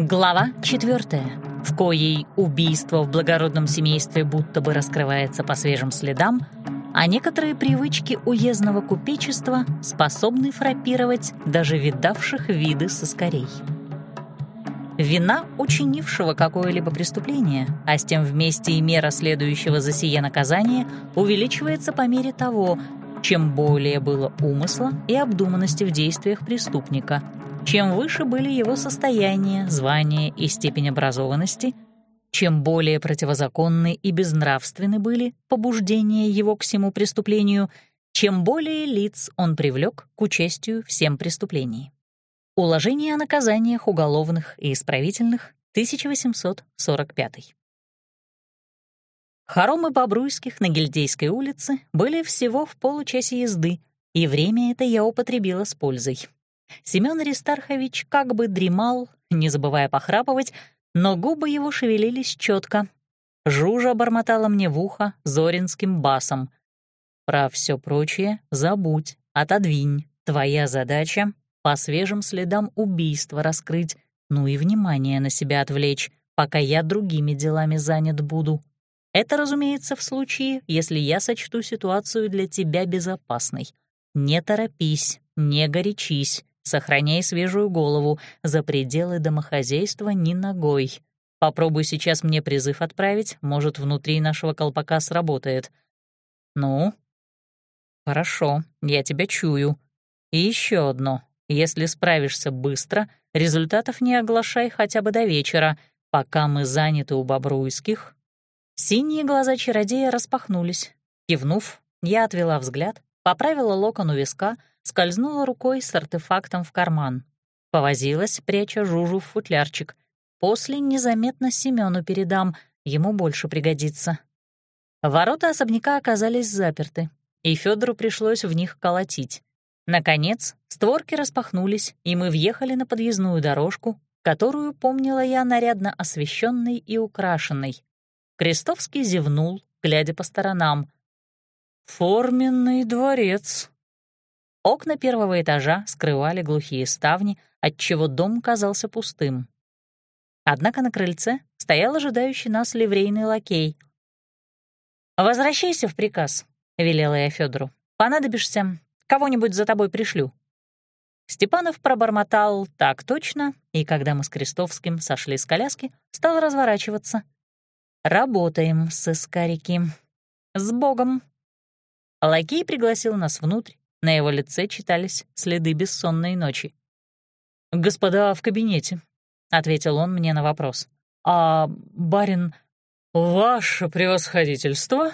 Глава четвертая, в коей убийство в благородном семействе будто бы раскрывается по свежим следам, а некоторые привычки уездного купечества способны фрапировать даже видавших виды соскорей. Вина учинившего какое-либо преступление, а с тем вместе и мера следующего за сие наказания, увеличивается по мере того, чем более было умысла и обдуманности в действиях преступника — чем выше были его состояние, звание и степень образованности, чем более противозаконны и безнравственны были побуждения его к всему преступлению, чем более лиц он привлек к участию всем преступлений. Уложение о наказаниях уголовных и исправительных, 1845. Хоромы Бобруйских на Гильдейской улице были всего в получасе езды, и время это я употребила с пользой. Семён Аристархович как бы дремал, не забывая похрапывать, но губы его шевелились четко. Жужа бормотала мне в ухо зоринским басом. «Про все прочее забудь, отодвинь. Твоя задача — по свежим следам убийства раскрыть, ну и внимание на себя отвлечь, пока я другими делами занят буду. Это, разумеется, в случае, если я сочту ситуацию для тебя безопасной. Не торопись, не горячись, Сохраняй свежую голову, за пределы домохозяйства ни ногой. Попробуй сейчас мне призыв отправить, может, внутри нашего колпака сработает. Ну? Хорошо, я тебя чую. И еще одно. Если справишься быстро, результатов не оглашай хотя бы до вечера, пока мы заняты у Бобруйских. Синие глаза чародея распахнулись. Кивнув, я отвела взгляд, поправила локон у виска — скользнула рукой с артефактом в карман. Повозилась, пряча жужу в футлярчик. После незаметно Семёну передам, ему больше пригодится. Ворота особняка оказались заперты, и Федору пришлось в них колотить. Наконец, створки распахнулись, и мы въехали на подъездную дорожку, которую помнила я нарядно освещенной и украшенной. Крестовский зевнул, глядя по сторонам. «Форменный дворец», Окна первого этажа скрывали глухие ставни, отчего дом казался пустым. Однако на крыльце стоял ожидающий нас ливрейный лакей. «Возвращайся в приказ», — велела я Федору. «Понадобишься, кого-нибудь за тобой пришлю». Степанов пробормотал так точно, и когда мы с Крестовским сошли с коляски, стал разворачиваться. «Работаем, сыскарики. С Богом!» Лакей пригласил нас внутрь, на его лице читались следы бессонной ночи. «Господа в кабинете», — ответил он мне на вопрос. «А барин...» «Ваше превосходительство?»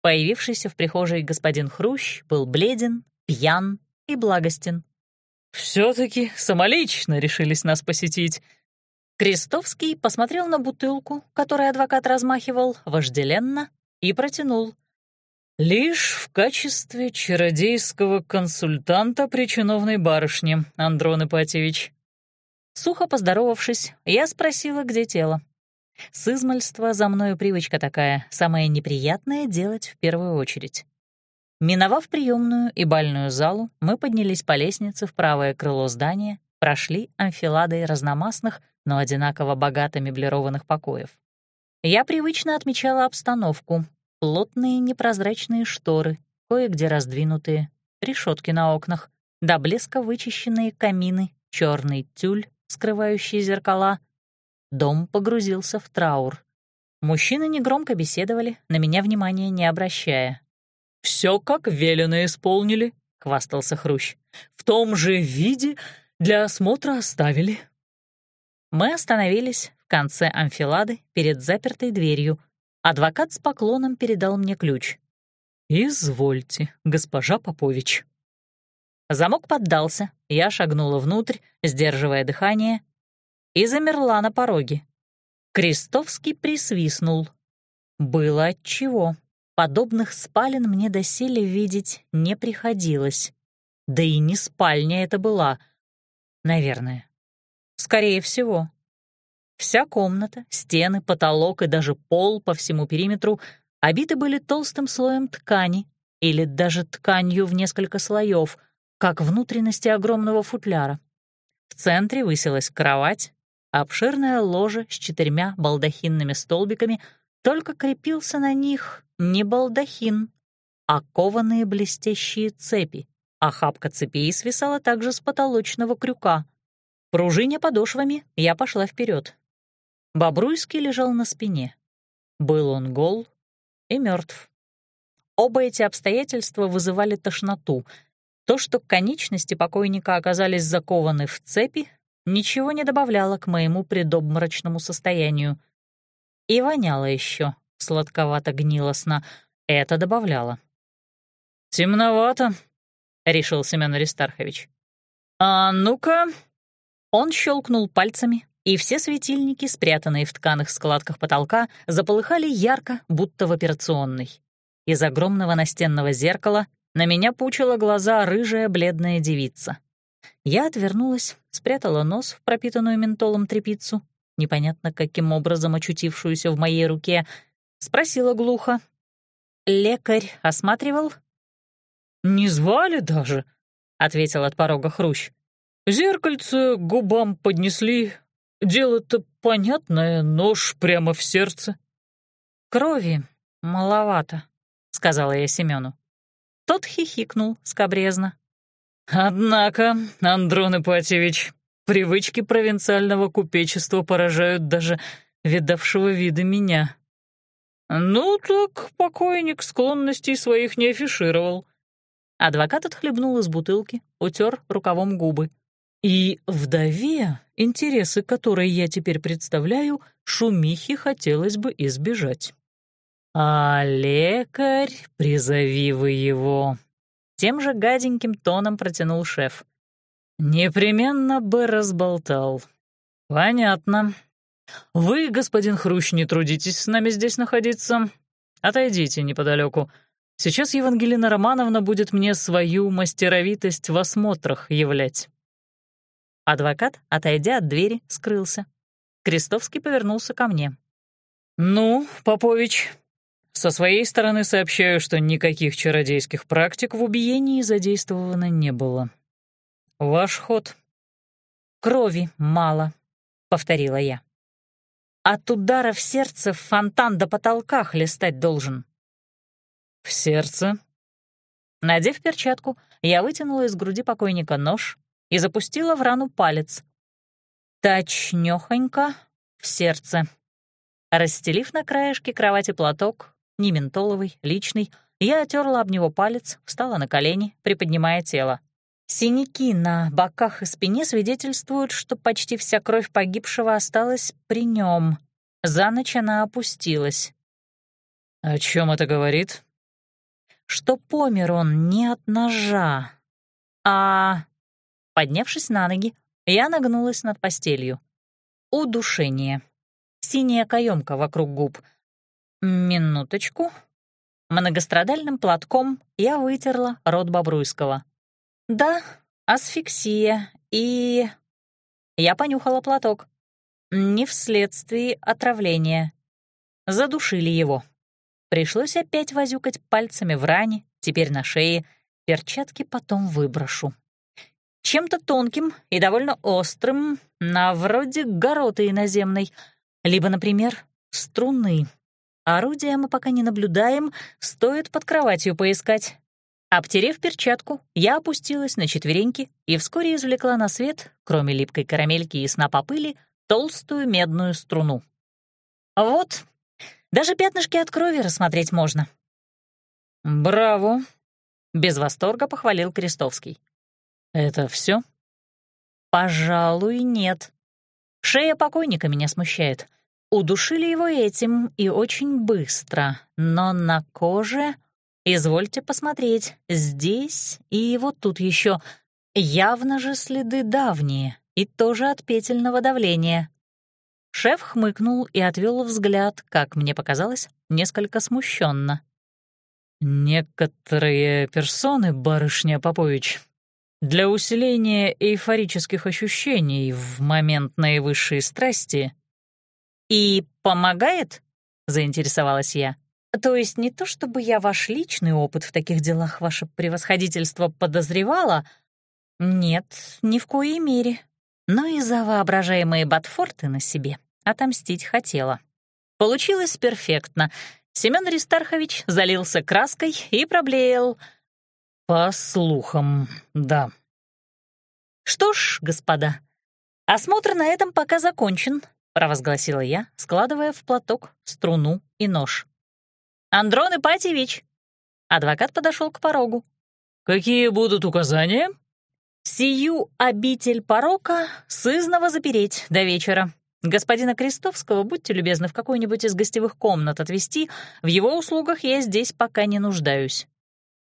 Появившийся в прихожей господин Хрущ был бледен, пьян и благостен. «Все-таки самолично решились нас посетить». Крестовский посмотрел на бутылку, которой адвокат размахивал, вожделенно, и протянул — «Лишь в качестве чародейского консультанта при чиновной барышне, Андрон Ипатьевич». Сухо поздоровавшись, я спросила, где тело. С измальства за мною привычка такая, самое неприятное делать в первую очередь. Миновав приемную и бальную залу, мы поднялись по лестнице в правое крыло здания, прошли амфиладой разномастных, но одинаково богато меблированных покоев. Я привычно отмечала обстановку, Плотные непрозрачные шторы, кое-где раздвинутые, решетки на окнах, до блеска вычищенные камины, черный тюль, скрывающий зеркала. Дом погрузился в траур. Мужчины негромко беседовали, на меня внимания не обращая. «Все как велено исполнили», — хвастался Хрущ. «В том же виде для осмотра оставили». Мы остановились в конце амфилады перед запертой дверью, Адвокат с поклоном передал мне ключ. «Извольте, госпожа Попович». Замок поддался, я шагнула внутрь, сдерживая дыхание, и замерла на пороге. Крестовский присвистнул. Было отчего. Подобных спален мне доселе видеть не приходилось. Да и не спальня это была. Наверное. Скорее всего. Вся комната, стены, потолок и даже пол по всему периметру обиты были толстым слоем ткани или даже тканью в несколько слоев, как внутренности огромного футляра. В центре высилась кровать, Обширное ложе с четырьмя балдахинными столбиками, только крепился на них не балдахин, а кованые блестящие цепи. Охапка цепей свисала также с потолочного крюка. Пружиня подошвами, я пошла вперед. Бобруйский лежал на спине. Был он гол и мертв. Оба эти обстоятельства вызывали тошноту. То, что конечности покойника оказались закованы в цепи, ничего не добавляло к моему предобморочному состоянию. И воняло еще сладковато-гнилостно. Это добавляло. «Темновато», — решил Семен Аристархович. «А ну-ка...» Он щелкнул пальцами, и все светильники, спрятанные в тканых складках потолка, заполыхали ярко, будто в операционной. Из огромного настенного зеркала на меня пучила глаза рыжая бледная девица. Я отвернулась, спрятала нос в пропитанную ментолом трепицу, непонятно каким образом очутившуюся в моей руке, спросила глухо. «Лекарь осматривал?» «Не звали даже», — ответил от порога Хрущ. «Зеркальце губам поднесли. Дело-то понятное, нож прямо в сердце». «Крови маловато», — сказала я Семену. Тот хихикнул скобрезно. «Однако, Андрон Ипатьевич, привычки провинциального купечества поражают даже видавшего вида меня». «Ну так покойник склонностей своих не афишировал», Адвокат отхлебнул из бутылки, утер рукавом губы. «И вдове, интересы которой я теперь представляю, шумихи хотелось бы избежать». «А лекарь, призови вы его!» Тем же гаденьким тоном протянул шеф. «Непременно бы разболтал. Понятно. Вы, господин Хрущ, не трудитесь с нами здесь находиться. Отойдите неподалеку. Сейчас Евангелина Романовна будет мне свою мастеровитость в осмотрах являть». Адвокат, отойдя от двери, скрылся. Крестовский повернулся ко мне. «Ну, Попович, со своей стороны сообщаю, что никаких чародейских практик в убиении задействовано не было. Ваш ход». «Крови мало», — повторила я. «От удара в сердце фонтан до потолка хлестать должен». «В сердце?» Надев перчатку, я вытянула из груди покойника нож и запустила в рану палец. Точнёхонько в сердце. Расстелив на краешке кровати платок, не ментоловый, личный, я отерла об него палец, встала на колени, приподнимая тело. Синяки на боках и спине свидетельствуют, что почти вся кровь погибшего осталась при нем. За ночь она опустилась. «О чем это говорит?» что помер он не от ножа, а... Поднявшись на ноги, я нагнулась над постелью. Удушение. Синяя каемка вокруг губ. Минуточку. Многострадальным платком я вытерла рот Бобруйского. Да, асфиксия и... Я понюхала платок. Не вследствие отравления. Задушили его. Пришлось опять возюкать пальцами в ране, теперь на шее. Перчатки потом выброшу. Чем-то тонким и довольно острым, на вроде гороты иноземной, либо, например, струны. Орудия мы пока не наблюдаем, стоит под кроватью поискать. Обтерев перчатку, я опустилась на четвереньки и вскоре извлекла на свет, кроме липкой карамельки и снопа пыли, толстую медную струну. Вот, даже пятнышки от крови рассмотреть можно». «Браво!» — без восторга похвалил Крестовский. «Это все? «Пожалуй, нет. Шея покойника меня смущает. Удушили его этим и очень быстро, но на коже, извольте посмотреть, здесь и вот тут еще явно же следы давние и тоже от петельного давления. Шеф хмыкнул и отвел взгляд, как мне показалось, несколько смущенно. «Некоторые персоны, барышня Попович, для усиления эйфорических ощущений в момент наивысшей страсти...» «И помогает?» — заинтересовалась я. «То есть не то, чтобы я ваш личный опыт в таких делах, ваше превосходительство, подозревала? Нет, ни в коей мере. но и за воображаемые ботфорты на себе отомстить хотела. Получилось перфектно. Семён Ристархович залился краской и проблеял. «По слухам, да». «Что ж, господа, осмотр на этом пока закончен», — провозгласила я, складывая в платок струну и нож. «Андрон Ипатьевич!» Адвокат подошел к порогу. «Какие будут указания?» «Сию обитель порока сызново запереть до вечера. Господина Крестовского будьте любезны в какую-нибудь из гостевых комнат отвезти, в его услугах я здесь пока не нуждаюсь».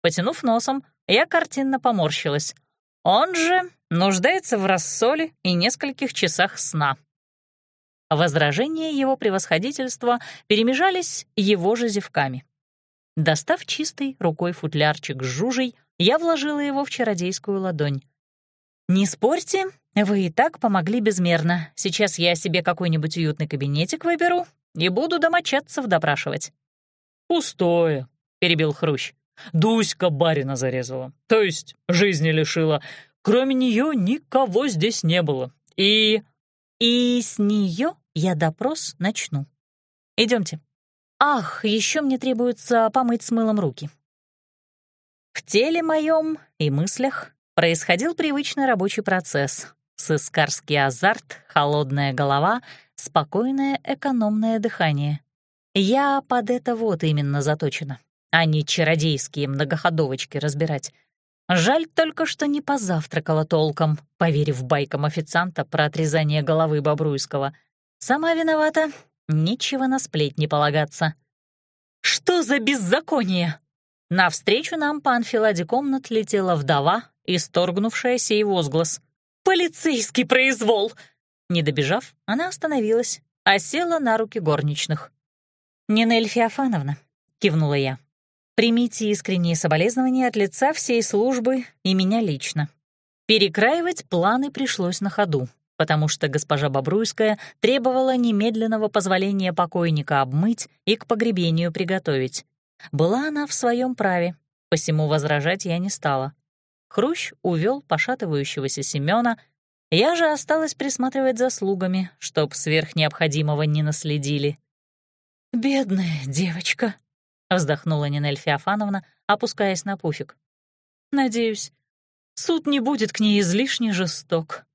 Потянув носом, я картинно поморщилась. Он же нуждается в рассоле и нескольких часах сна. Возражения его превосходительства перемежались его же зевками. Достав чистый рукой футлярчик с жужей, я вложила его в чародейскую ладонь. «Не спорьте, вы и так помогли безмерно. Сейчас я себе какой-нибудь уютный кабинетик выберу и буду домочадцев допрашивать». «Пустое», — перебил Хрущ. «Дуська барина зарезала, то есть жизни лишила. Кроме нее никого здесь не было. И...» «И с нее я допрос начну. Идемте. Ах, еще мне требуется помыть с мылом руки». В теле моем и мыслях происходил привычный рабочий процесс. Сыскарский азарт, холодная голова, спокойное экономное дыхание. Я под это вот именно заточена, а не чародейские многоходовочки разбирать. Жаль только, что не позавтракала толком, поверив байкам официанта про отрезание головы Бобруйского. Сама виновата, нечего на сплетни полагаться. «Что за беззаконие?» Навстречу нам по анфиладе комнат летела вдова, исторгнувшая сей возглас. «Полицейский произвол!» Не добежав, она остановилась, а села на руки горничных. «Нинель Феофановна», — кивнула я, — «примите искренние соболезнования от лица всей службы и меня лично». Перекраивать планы пришлось на ходу, потому что госпожа Бобруйская требовала немедленного позволения покойника обмыть и к погребению приготовить. Была она в своем праве, посему возражать я не стала. Хрущ увел пошатывающегося Семёна, я же осталась присматривать за слугами, чтоб сверх необходимого не наследили. «Бедная девочка», — вздохнула Нинель Феофановна, опускаясь на пуфик. «Надеюсь, суд не будет к ней излишне жесток».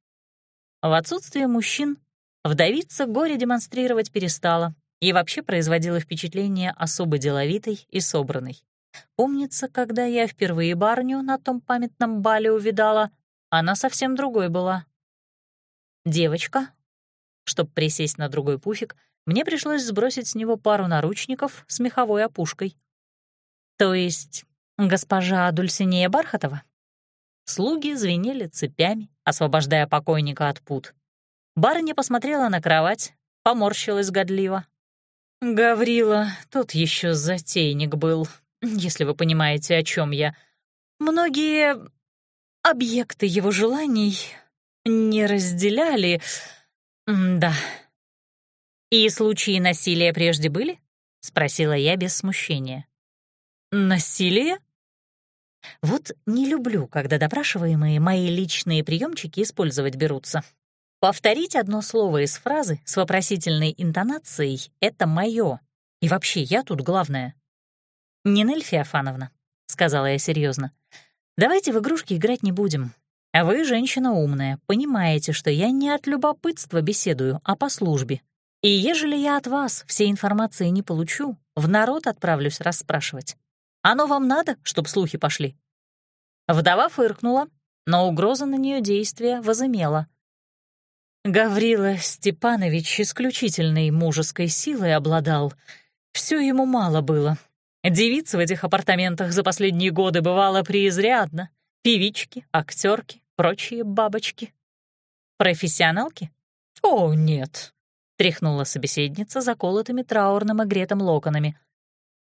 В отсутствие мужчин вдовица горе демонстрировать перестала, и вообще производила впечатление особо деловитой и собранной. Помнится, когда я впервые барню на том памятном бале увидала, она совсем другой была. Девочка. Чтоб присесть на другой пуфик, мне пришлось сбросить с него пару наручников с меховой опушкой. То есть госпожа Дульсинея Бархатова? Слуги звенели цепями, освобождая покойника от пут. Барыня посмотрела на кровать, поморщилась годливо, Гаврила тот еще затейник был, если вы понимаете, о чем я. Многие объекты его желаний не разделяли. да. «И случаи насилия прежде были?» — спросила я без смущения. «Насилие?» Вот не люблю, когда допрашиваемые мои личные приемчики использовать берутся. Повторить одно слово из фразы с вопросительной интонацией — это моё. И вообще, я тут главное. «Нинель Феофановна», — сказала я серьезно, — «давайте в игрушки играть не будем. А вы, женщина умная, понимаете, что я не от любопытства беседую, а по службе. И ежели я от вас всей информации не получу, в народ отправлюсь расспрашивать. Оно вам надо, чтоб слухи пошли?» Вдова фыркнула, но угроза на нее действия возымела — Гаврила Степанович исключительной мужеской силой обладал. Все ему мало было. Девиц в этих апартаментах за последние годы бывало преизрядно. Певички, актерки, прочие бабочки. Профессионалки? О, нет, — тряхнула собеседница заколотыми траурным огретым локонами.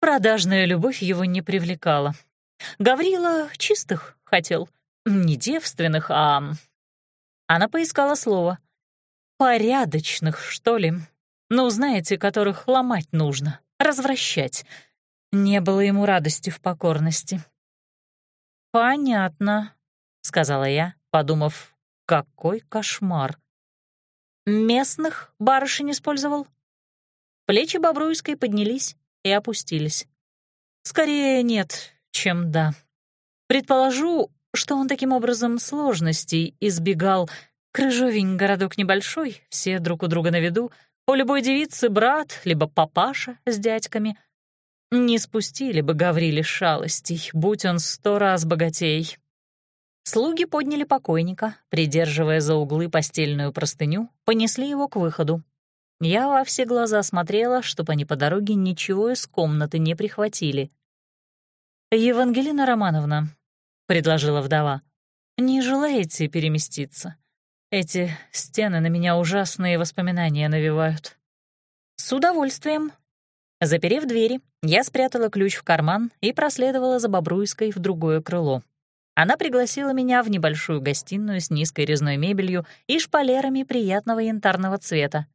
Продажная любовь его не привлекала. Гаврила чистых хотел, не девственных, а... Она поискала слово — порядочных, что ли. Ну, знаете, которых ломать нужно, развращать. Не было ему радости в покорности. «Понятно», — сказала я, подумав, какой кошмар. Местных барышень использовал?» Плечи Бобруйской поднялись и опустились. «Скорее нет, чем да. Предположу, что он таким образом сложностей избегал. Крыжовень городок небольшой, все друг у друга на виду, у любой девицы брат, либо папаша с дядьками. Не спустили бы Гаврили шалостей, будь он сто раз богатей. Слуги подняли покойника, придерживая за углы постельную простыню, понесли его к выходу. Я во все глаза смотрела, чтобы они по дороге ничего из комнаты не прихватили. «Евангелина Романовна», — предложила вдова, — «не желаете переместиться? Эти стены на меня ужасные воспоминания навевают». «С удовольствием». Заперев двери, я спрятала ключ в карман и проследовала за Бобруйской в другое крыло. Она пригласила меня в небольшую гостиную с низкой резной мебелью и шпалерами приятного янтарного цвета.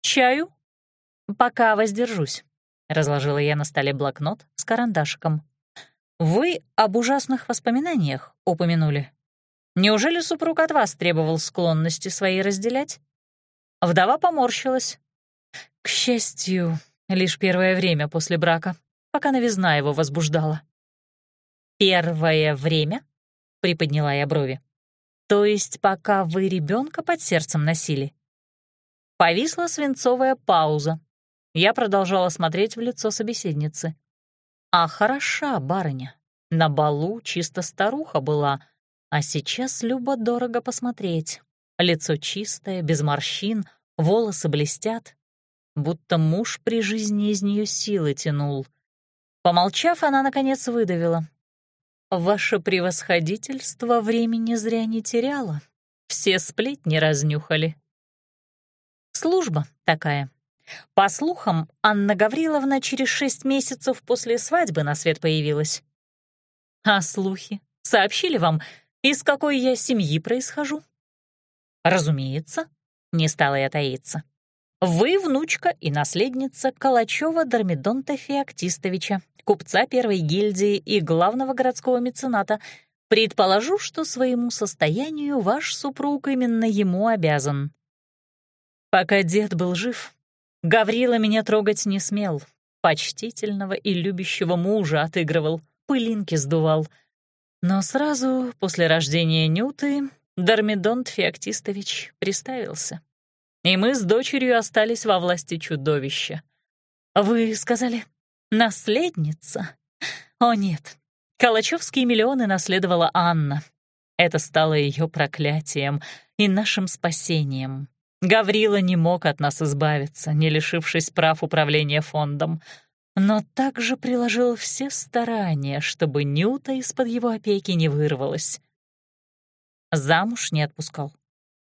«Чаю?» «Пока воздержусь», — разложила я на столе блокнот с карандашиком. «Вы об ужасных воспоминаниях упомянули. Неужели супруг от вас требовал склонности своей разделять?» Вдова поморщилась. «К счастью, лишь первое время после брака, пока новизна его возбуждала. «Первое время?» — приподняла я брови. «То есть пока вы ребенка под сердцем носили?» Повисла свинцовая пауза. Я продолжала смотреть в лицо собеседницы. «А хороша барыня. На балу чисто старуха была, а сейчас любо-дорого посмотреть. Лицо чистое, без морщин, волосы блестят, будто муж при жизни из нее силы тянул». Помолчав, она, наконец, выдавила. «Ваше превосходительство времени зря не теряло. Все сплетни разнюхали». Служба такая. По слухам, Анна Гавриловна через шесть месяцев после свадьбы на свет появилась. А слухи? Сообщили вам, из какой я семьи происхожу? Разумеется, не стала я таиться. Вы внучка и наследница Калачева Дормидонта Феоктистовича, купца первой гильдии и главного городского мецената. Предположу, что своему состоянию ваш супруг именно ему обязан. Пока дед был жив, Гаврила меня трогать не смел. Почтительного и любящего мужа отыгрывал, пылинки сдувал. Но сразу после рождения Нюты Дормидонт Феоктистович приставился и мы с дочерью остались во власти чудовища. Вы сказали, наследница? О нет, Калачевские миллионы наследовала Анна. Это стало ее проклятием и нашим спасением. Гаврила не мог от нас избавиться, не лишившись прав управления фондом, но также приложил все старания, чтобы Нюта из-под его опеки не вырвалась. Замуж не отпускал.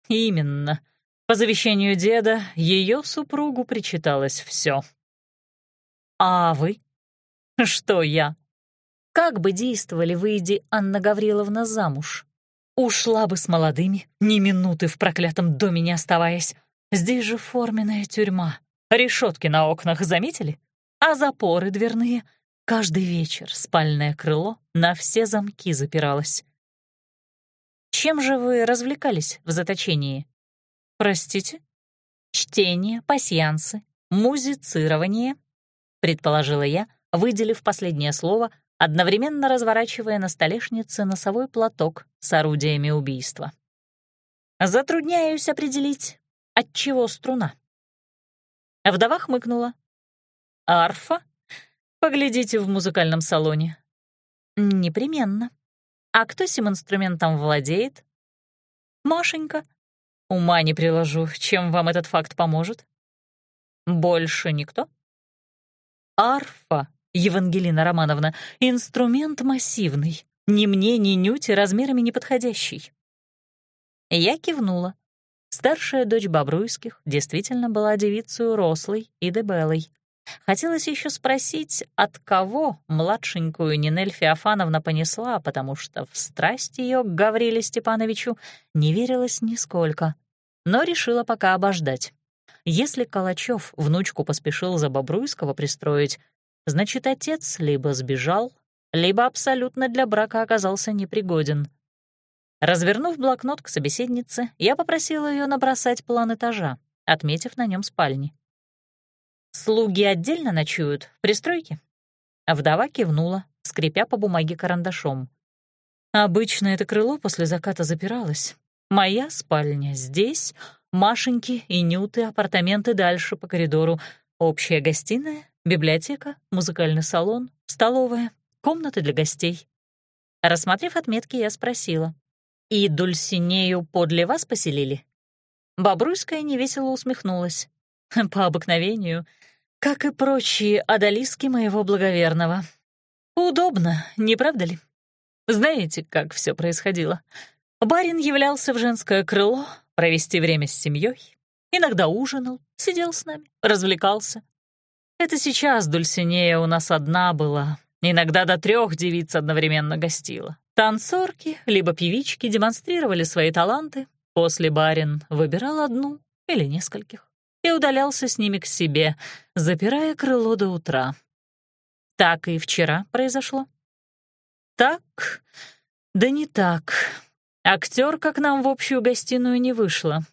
Именно — по завещанию деда ее супругу причиталось все. А вы? Что я? Как бы действовали, выйди Анна Гавриловна замуж? Ушла бы с молодыми, ни минуты в проклятом доме не оставаясь. Здесь же форменная тюрьма. Решетки на окнах заметили? А запоры дверные. Каждый вечер спальное крыло на все замки запиралось. Чем же вы развлекались в заточении? «Простите?» «Чтение, пасьянсы, музицирование», — предположила я, выделив последнее слово, одновременно разворачивая на столешнице носовой платок с орудиями убийства. «Затрудняюсь определить, от чего струна». Вдова хмыкнула. «Арфа? Поглядите в музыкальном салоне». «Непременно. А кто сим инструментом владеет?» «Машенька, Ума не приложу, чем вам этот факт поможет? Больше никто? Арфа, Евангелина Романовна, инструмент массивный, ни мне, ни Нюте размерами не подходящий. Я кивнула. Старшая дочь Бобруйских действительно была девицей рослой и дебелой. Хотелось еще спросить, от кого младшенькую Нинель Феофановна понесла, потому что в страсть ее к Гавриле Степановичу не верилось нисколько но решила пока обождать. Если Калачев внучку поспешил за Бобруйского пристроить, значит, отец либо сбежал, либо абсолютно для брака оказался непригоден. Развернув блокнот к собеседнице, я попросила ее набросать план этажа, отметив на нем спальни. «Слуги отдельно ночуют в пристройке?» Вдова кивнула, скрипя по бумаге карандашом. «Обычно это крыло после заката запиралось. Моя спальня здесь, Машеньки и Нюты апартаменты дальше по коридору, общая гостиная, библиотека, музыкальный салон, столовая, комнаты для гостей». Рассмотрев отметки, я спросила. «И Дульсинею подле вас поселили?» Бобруйская невесело усмехнулась. «По обыкновению, как и прочие одолиски моего благоверного. Удобно, не правда ли? Знаете, как все происходило? Барин являлся в женское крыло провести время с семьей, иногда ужинал, сидел с нами, развлекался. Это сейчас Дульсинея у нас одна была, иногда до трех девиц одновременно гостила. Танцорки либо певички демонстрировали свои таланты, после барин выбирал одну или нескольких и удалялся с ними к себе, запирая крыло до утра. Так и вчера произошло. Так, да не так. Актерка к нам в общую гостиную не вышла.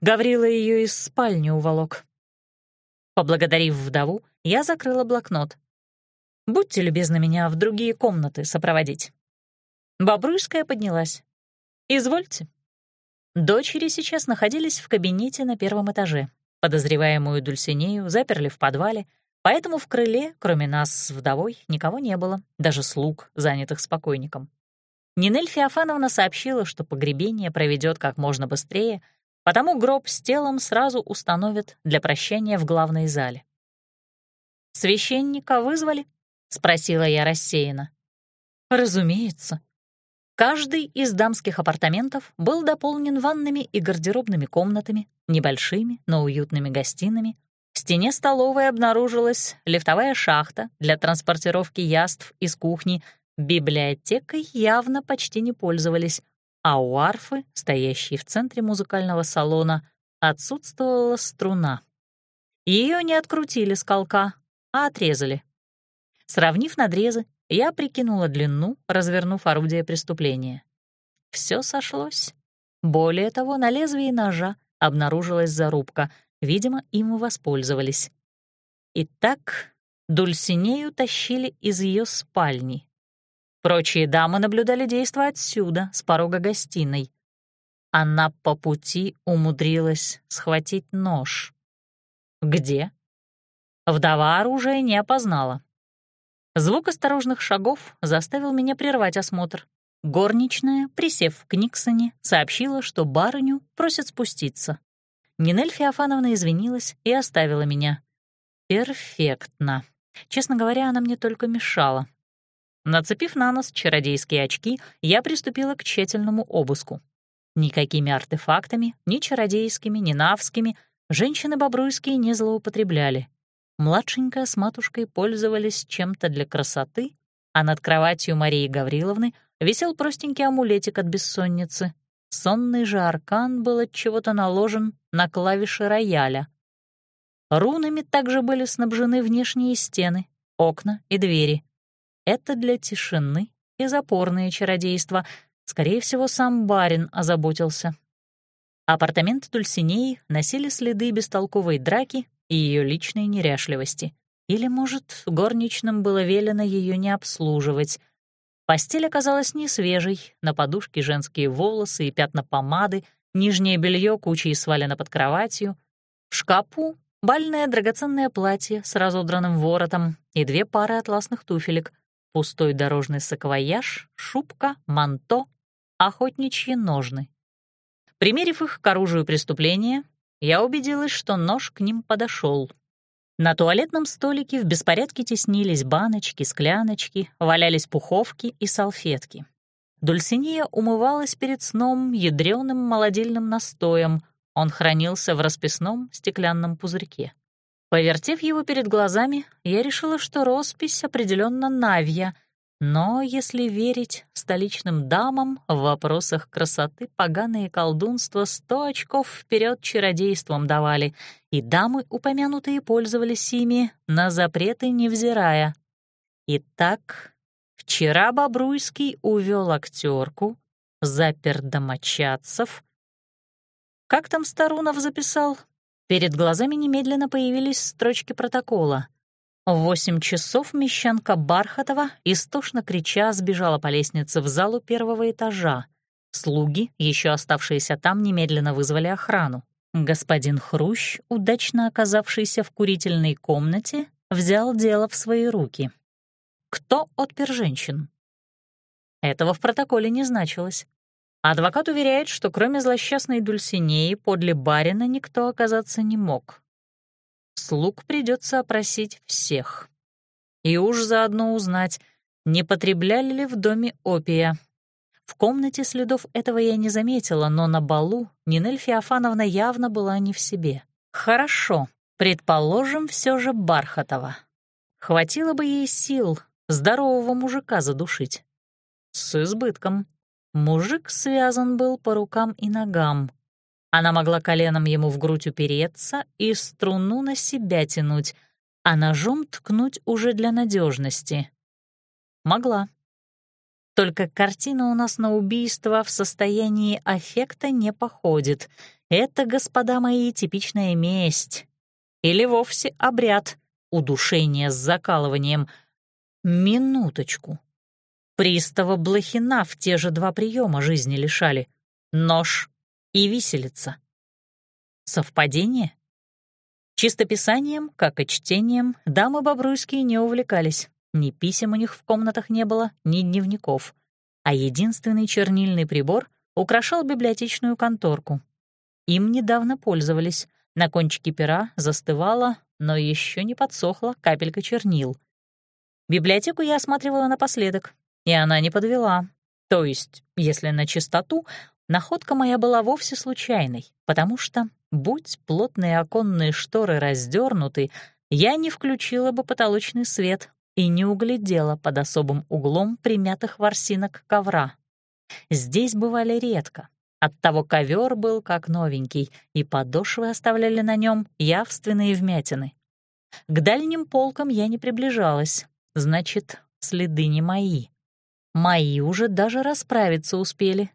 Гаврила ее из спальни уволок. Поблагодарив вдову, я закрыла блокнот. «Будьте любезны меня в другие комнаты сопроводить». Бобруйская поднялась. «Извольте». Дочери сейчас находились в кабинете на первом этаже. Подозреваемую Дульсинею заперли в подвале, поэтому в крыле, кроме нас с вдовой, никого не было, даже слуг, занятых спокойником. Нинель Феофановна сообщила, что погребение проведет как можно быстрее, потому гроб с телом сразу установят для прощания в главной зале. «Священника вызвали?» — спросила я рассеянно. «Разумеется», Каждый из дамских апартаментов был дополнен ванными и гардеробными комнатами, небольшими, но уютными гостиными. В стене столовой обнаружилась лифтовая шахта для транспортировки яств из кухни. Библиотекой явно почти не пользовались, а у арфы, стоящей в центре музыкального салона, отсутствовала струна. Ее не открутили с колка, а отрезали. Сравнив надрезы, я прикинула длину, развернув орудие преступления. Все сошлось. Более того, на лезвии ножа обнаружилась зарубка. Видимо, им и воспользовались. Итак, Дульсинею тащили из ее спальни. Прочие дамы наблюдали действо отсюда, с порога гостиной. Она по пути умудрилась схватить нож. Где? Вдова оружие не опознала. Звук осторожных шагов заставил меня прервать осмотр. Горничная, присев к Никсоне, сообщила, что барыню просят спуститься. Нинель Феофановна извинилась и оставила меня. Перфектно. Честно говоря, она мне только мешала. Нацепив на нос чародейские очки, я приступила к тщательному обыску. Никакими артефактами, ни чародейскими, ни навскими, женщины бобруйские не злоупотребляли. Младшенькая с матушкой пользовались чем-то для красоты, а над кроватью Марии Гавриловны висел простенький амулетик от бессонницы. Сонный же аркан был от чего-то наложен на клавиши рояля. Рунами также были снабжены внешние стены, окна и двери. Это для тишины и запорные чародейства. Скорее всего, сам барин озаботился. Апартаменты Дульсинеи носили следы бестолковой драки и ее личной неряшливости. Или, может, горничным было велено ее не обслуживать. Постель оказалась не свежей, на подушке женские волосы и пятна помады, нижнее белье кучей свалено под кроватью. В шкапу — бальное драгоценное платье с разодранным воротом и две пары атласных туфелек, пустой дорожный саквояж, шубка, манто, охотничьи ножны. Примерив их к оружию преступления, я убедилась, что нож к ним подошел. На туалетном столике в беспорядке теснились баночки, скляночки, валялись пуховки и салфетки. Дульсиния умывалась перед сном ядрёным молодильным настоем. Он хранился в расписном стеклянном пузырьке. Повертев его перед глазами, я решила, что роспись определенно Навья — но, если верить столичным дамам, в вопросах красоты поганые колдунства сто очков вперед чародейством давали, и дамы, упомянутые, пользовались ими, на запреты невзирая. Итак, вчера Бобруйский увел актерку, запер домочадцев. Как там Старунов записал? Перед глазами немедленно появились строчки протокола. В восемь часов мещанка Бархатова, истошно крича, сбежала по лестнице в залу первого этажа. Слуги, еще оставшиеся там, немедленно вызвали охрану. Господин Хрущ, удачно оказавшийся в курительной комнате, взял дело в свои руки. Кто отпер женщин? Этого в протоколе не значилось. Адвокат уверяет, что кроме злосчастной Дульсинеи подле барина никто оказаться не мог. Слуг придется опросить всех. И уж заодно узнать, не потребляли ли в доме опия. В комнате следов этого я не заметила, но на балу Нинель Феофановна явно была не в себе. Хорошо, предположим, все же Бархатова. Хватило бы ей сил здорового мужика задушить. С избытком. Мужик связан был по рукам и ногам. Она могла коленом ему в грудь упереться и струну на себя тянуть, а ножом ткнуть уже для надежности. Могла. Только картина у нас на убийство в состоянии аффекта не походит. Это, господа мои, типичная месть. Или вовсе обряд, удушение с закалыванием. Минуточку. Пристава Блохина в те же два приема жизни лишали. Нож и виселица. Совпадение? Чистописанием, как и чтением, дамы бобруйские не увлекались. Ни писем у них в комнатах не было, ни дневников. А единственный чернильный прибор украшал библиотечную конторку. Им недавно пользовались. На кончике пера застывала, но еще не подсохла капелька чернил. Библиотеку я осматривала напоследок, и она не подвела. То есть, если на чистоту, находка моя была вовсе случайной, потому что, будь плотные оконные шторы раздернуты, я не включила бы потолочный свет и не углядела под особым углом примятых ворсинок ковра. Здесь бывали редко. Оттого ковер был как новенький, и подошвы оставляли на нем явственные вмятины. К дальним полкам я не приближалась, значит, следы не мои. Мои уже даже расправиться успели.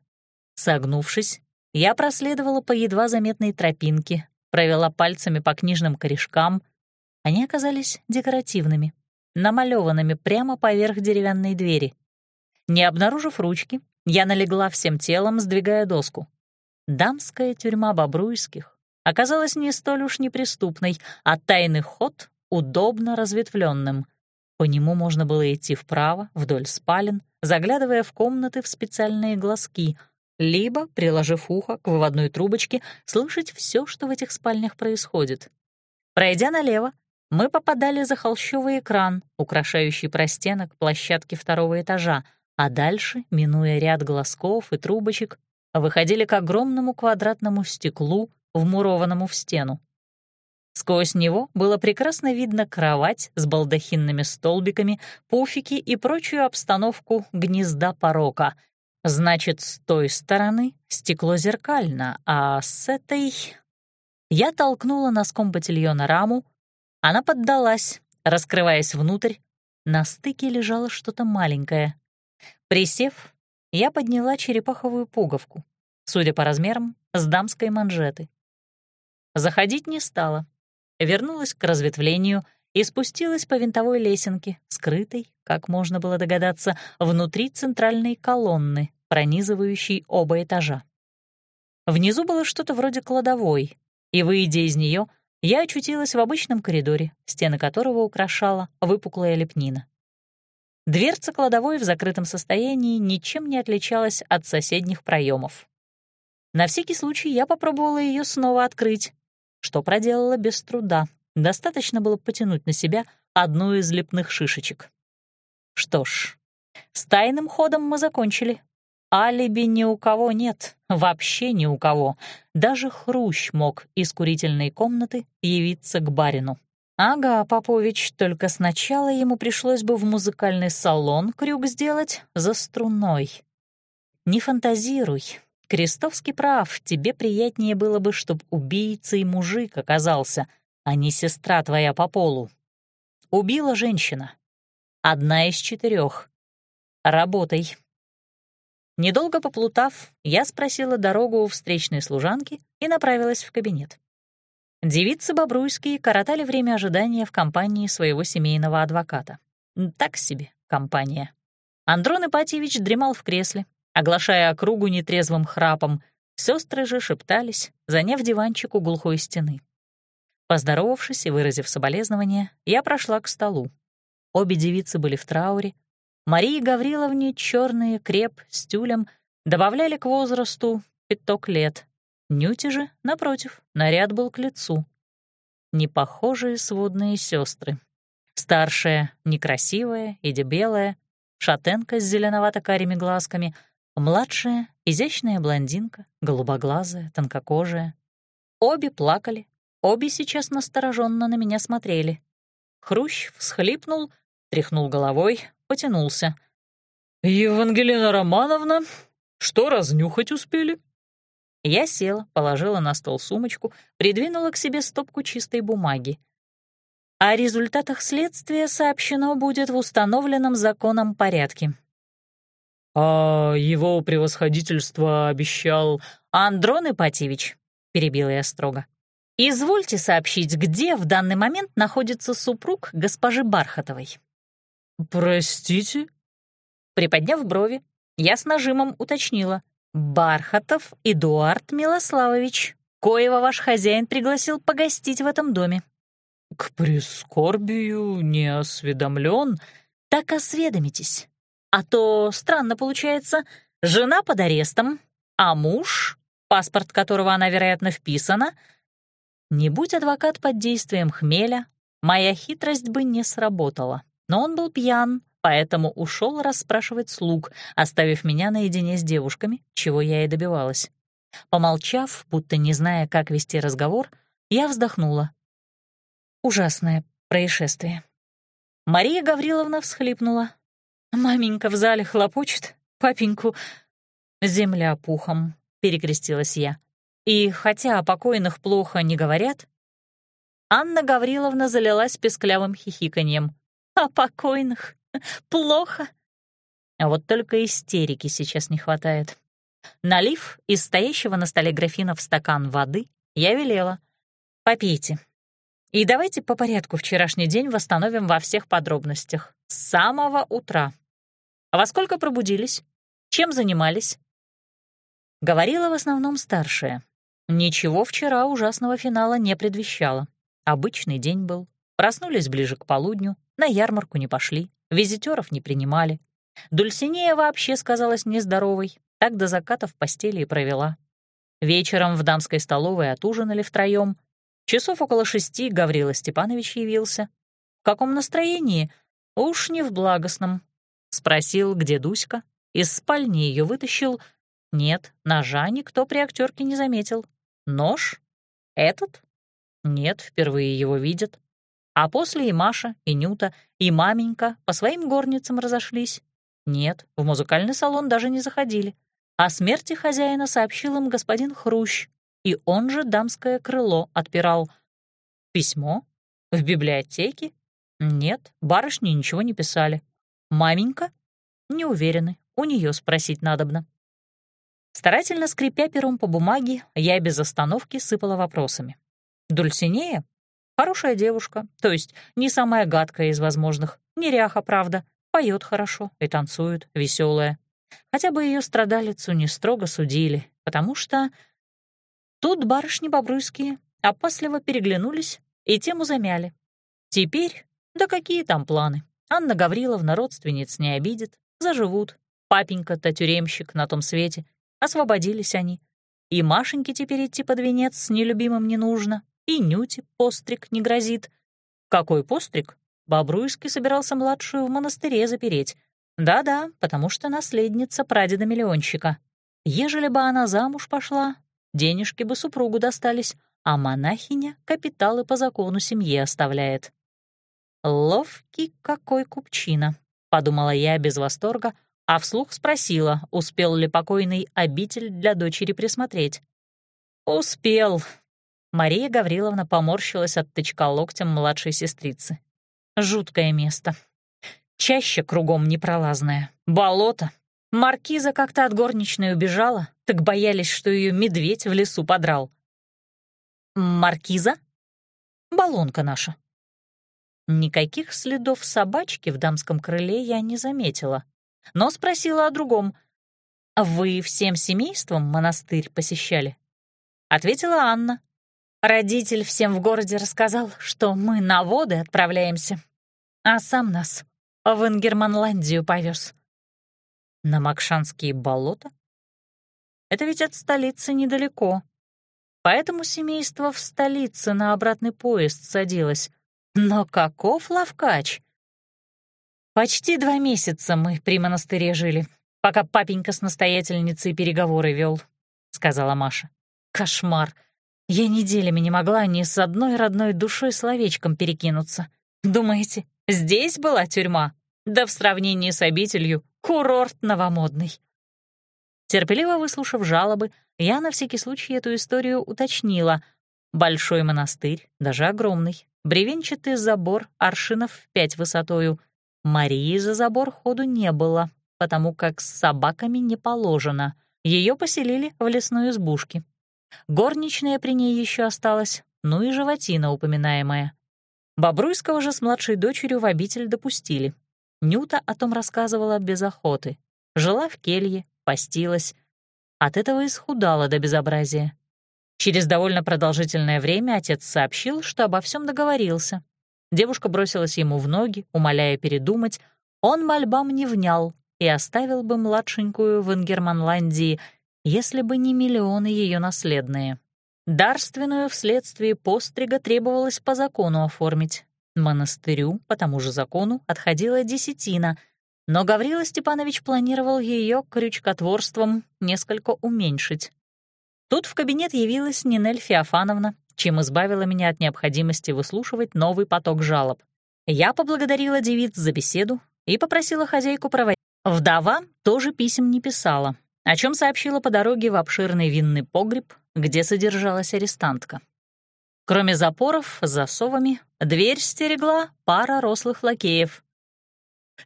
Согнувшись, я проследовала по едва заметной тропинке, провела пальцами по книжным корешкам. Они оказались декоративными, намалеванными прямо поверх деревянной двери. Не обнаружив ручки, я налегла всем телом, сдвигая доску. Дамская тюрьма Бобруйских оказалась не столь уж неприступной, а тайный ход — удобно разветвленным. По нему можно было идти вправо, вдоль спален, заглядывая в комнаты в специальные глазки, либо, приложив ухо к выводной трубочке, слышать все, что в этих спальнях происходит. Пройдя налево, мы попадали за холщовый экран, украшающий простенок площадки второго этажа, а дальше, минуя ряд глазков и трубочек, выходили к огромному квадратному стеклу, вмурованному в стену. Сквозь него было прекрасно видно кровать с балдахинными столбиками, пуфики и прочую обстановку гнезда порока. Значит, с той стороны стекло зеркально, а с этой... Я толкнула носком ботильона раму, она поддалась, раскрываясь внутрь. На стыке лежало что-то маленькое. Присев, я подняла черепаховую пуговку, судя по размерам, с дамской манжеты. Заходить не стала, вернулась к разветвлению и спустилась по винтовой лесенке, скрытой, как можно было догадаться, внутри центральной колонны, пронизывающей оба этажа. Внизу было что-то вроде кладовой, и, выйдя из нее, я очутилась в обычном коридоре, стены которого украшала выпуклая лепнина. Дверца кладовой в закрытом состоянии ничем не отличалась от соседних проемов. На всякий случай я попробовала ее снова открыть, что проделала без труда. Достаточно было потянуть на себя одну из лепных шишечек. Что ж, с тайным ходом мы закончили. Алиби ни у кого нет, вообще ни у кого. Даже Хрущ мог из курительной комнаты явиться к барину. Ага, Попович, только сначала ему пришлось бы в музыкальный салон крюк сделать за струной. Не фантазируй, Крестовский прав, тебе приятнее было бы, чтоб убийцей мужик оказался, а не сестра твоя по полу. Убила женщина. Одна из четырех. Работай. Недолго поплутав, я спросила дорогу у встречной служанки и направилась в кабинет. Девицы Бобруйские коротали время ожидания в компании своего семейного адвоката. Так себе компания. Андрон Ипатьевич дремал в кресле, оглашая округу нетрезвым храпом. Сестры же шептались, заняв диванчик у глухой стены. Поздоровавшись и выразив соболезнования, я прошла к столу. Обе девицы были в трауре. Марии Гавриловне черные креп с тюлем добавляли к возрасту пяток лет. Нюти же, напротив, наряд был к лицу. Непохожие сводные сестры. Старшая — некрасивая и дебелая, шатенка с зеленовато-карими глазками, младшая — изящная блондинка, голубоглазая, тонкокожая. Обе плакали, обе сейчас настороженно на меня смотрели. Хрущ всхлипнул, тряхнул головой, потянулся. «Евангелина Романовна, что разнюхать успели?» Я села, положила на стол сумочку, придвинула к себе стопку чистой бумаги. О результатах следствия сообщено будет в установленном законом порядке. «А его превосходительство обещал...» «Андрон Ипатьевич», — перебила я строго, «извольте сообщить, где в данный момент находится супруг госпожи Бархатовой». «Простите?» Приподняв брови, я с нажимом уточнила. «Бархатов Эдуард Милославович, коего ваш хозяин пригласил погостить в этом доме». «К прискорбию не осведомлен. «Так осведомитесь. А то странно получается, жена под арестом, а муж, паспорт которого она, вероятно, вписана. Не будь адвокат под действием хмеля, моя хитрость бы не сработала. Но он был пьян, поэтому ушел расспрашивать слуг, оставив меня наедине с девушками, чего я и добивалась. Помолчав, будто не зная, как вести разговор, я вздохнула. Ужасное происшествие. Мария Гавриловна всхлипнула. «Маменька в зале хлопочет, папеньку...» «Земля пухом», — перекрестилась я. «И хотя о покойных плохо не говорят...» Анна Гавриловна залилась песклявым хихиканьем. «О покойных? Плохо?» А вот только истерики сейчас не хватает. Налив из стоящего на столе графина в стакан воды, я велела. «Попейте. И давайте по порядку вчерашний день восстановим во всех подробностях. С самого утра. Во сколько пробудились? Чем занимались?» Говорила в основном старшая. Ничего вчера ужасного финала не предвещало. Обычный день был. Проснулись ближе к полудню, на ярмарку не пошли, визитеров не принимали. Дульсинея вообще сказалась нездоровой, так до заката в постели и провела. Вечером в дамской столовой отужинали втроем. Часов около шести Гаврила Степанович явился. В каком настроении? Уж не в благостном. Спросил, где Дуська. Из спальни ее вытащил. Нет, ножа никто при актерке не заметил. Нож? Этот? Нет, впервые его видят. А после и Маша, и Нюта, и маменька по своим горницам разошлись. Нет, в музыкальный салон даже не заходили. О смерти хозяина сообщил им господин Хрущ, и он же дамское крыло отпирал. Письмо? В библиотеке? Нет, барышни ничего не писали. Маменька? Не уверены, у нее спросить надобно. Старательно скрипя пером по бумаге, я без остановки сыпала вопросами. Дульсинея Хорошая девушка, то есть не самая гадкая из возможных, неряха, правда, поет хорошо и танцует, веселая. Хотя бы ее страдалицу не строго судили, потому что... Тут барышни бобруйские опасливо переглянулись и тему замяли. Теперь, да какие там планы? Анна Гавриловна родственниц не обидит, заживут. Папенька-то тюремщик на том свете. Освободились они. И Машеньке теперь идти под венец с нелюбимым не нужно, и Нюте постриг не грозит. Какой постриг? Бобруйский собирался младшую в монастыре запереть. Да-да, потому что наследница прадеда-миллионщика. Ежели бы она замуж пошла, денежки бы супругу достались, а монахиня капиталы по закону семье оставляет. «Ловкий какой купчина», — подумала я без восторга, а вслух спросила, успел ли покойный обитель для дочери присмотреть. «Успел», Мария Гавриловна поморщилась от тычка локтем младшей сестрицы. Жуткое место. Чаще кругом непролазное. Болото. Маркиза как-то от горничной убежала, так боялись, что ее медведь в лесу подрал. Маркиза? Балонка наша. Никаких следов собачки в дамском крыле я не заметила, но спросила о другом. «Вы всем семейством монастырь посещали?» Ответила Анна. Родитель всем в городе рассказал, что мы на воды отправляемся, а сам нас в Ингерманландию повез. На Макшанские болота? Это ведь от столицы недалеко. Поэтому семейство в столице на обратный поезд садилось. Но каков лавкач? Почти два месяца мы при монастыре жили, пока папенька с настоятельницей переговоры вел, сказала Маша. Кошмар. Я неделями не могла ни с одной родной душой словечком перекинуться. Думаете, здесь была тюрьма? Да в сравнении с обителью — курорт новомодный. Терпеливо выслушав жалобы, я на всякий случай эту историю уточнила. Большой монастырь, даже огромный, бревенчатый забор аршинов в пять высотою. Марии за забор ходу не было, потому как с собаками не положено. Ее поселили в лесной избушке. Горничная при ней еще осталась, ну и животина упоминаемая. Бобруйского же с младшей дочерью в обитель допустили. Нюта о том рассказывала без охоты. Жила в келье, постилась. От этого исхудала до безобразия. Через довольно продолжительное время отец сообщил, что обо всем договорился. Девушка бросилась ему в ноги, умоляя передумать. Он мольбам не внял и оставил бы младшенькую в Ингерманландии, если бы не миллионы ее наследные. Дарственную вследствие пострига требовалось по закону оформить. Монастырю по тому же закону отходила десятина, но Гаврила Степанович планировал ее крючкотворством несколько уменьшить. Тут в кабинет явилась Нинель Феофановна, чем избавила меня от необходимости выслушивать новый поток жалоб. Я поблагодарила девиц за беседу и попросила хозяйку проводить. Вдова тоже писем не писала, о чем сообщила по дороге в обширный винный погреб, где содержалась арестантка. Кроме запоров с засовами, дверь стерегла пара рослых лакеев.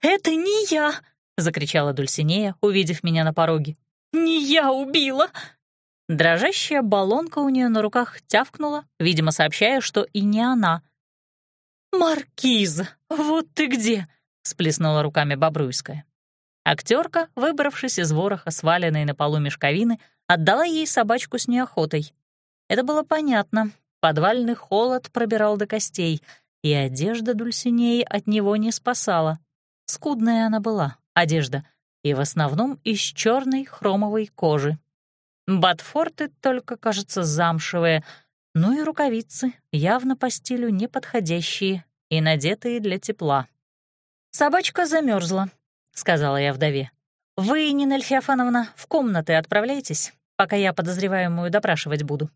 «Это не я!» — закричала Дульсинея, увидев меня на пороге. «Не я убила!» Дрожащая баллонка у нее на руках тявкнула, видимо, сообщая, что и не она. «Маркиза, вот ты где!» — сплеснула руками Бобруйская. Актерка, выбравшись из вороха, сваленной на полу мешковины, отдала ей собачку с неохотой. Это было понятно, Подвальный холод пробирал до костей, и одежда Дульсинеи от него не спасала. Скудная она была, одежда, и в основном из черной хромовой кожи. Батфорты только, кажется, замшевые, ну и рукавицы, явно по стилю неподходящие и надетые для тепла. «Собачка замерзла, сказала я вдове. «Вы, Нина Феофановна, в комнаты отправляйтесь, пока я подозреваемую допрашивать буду.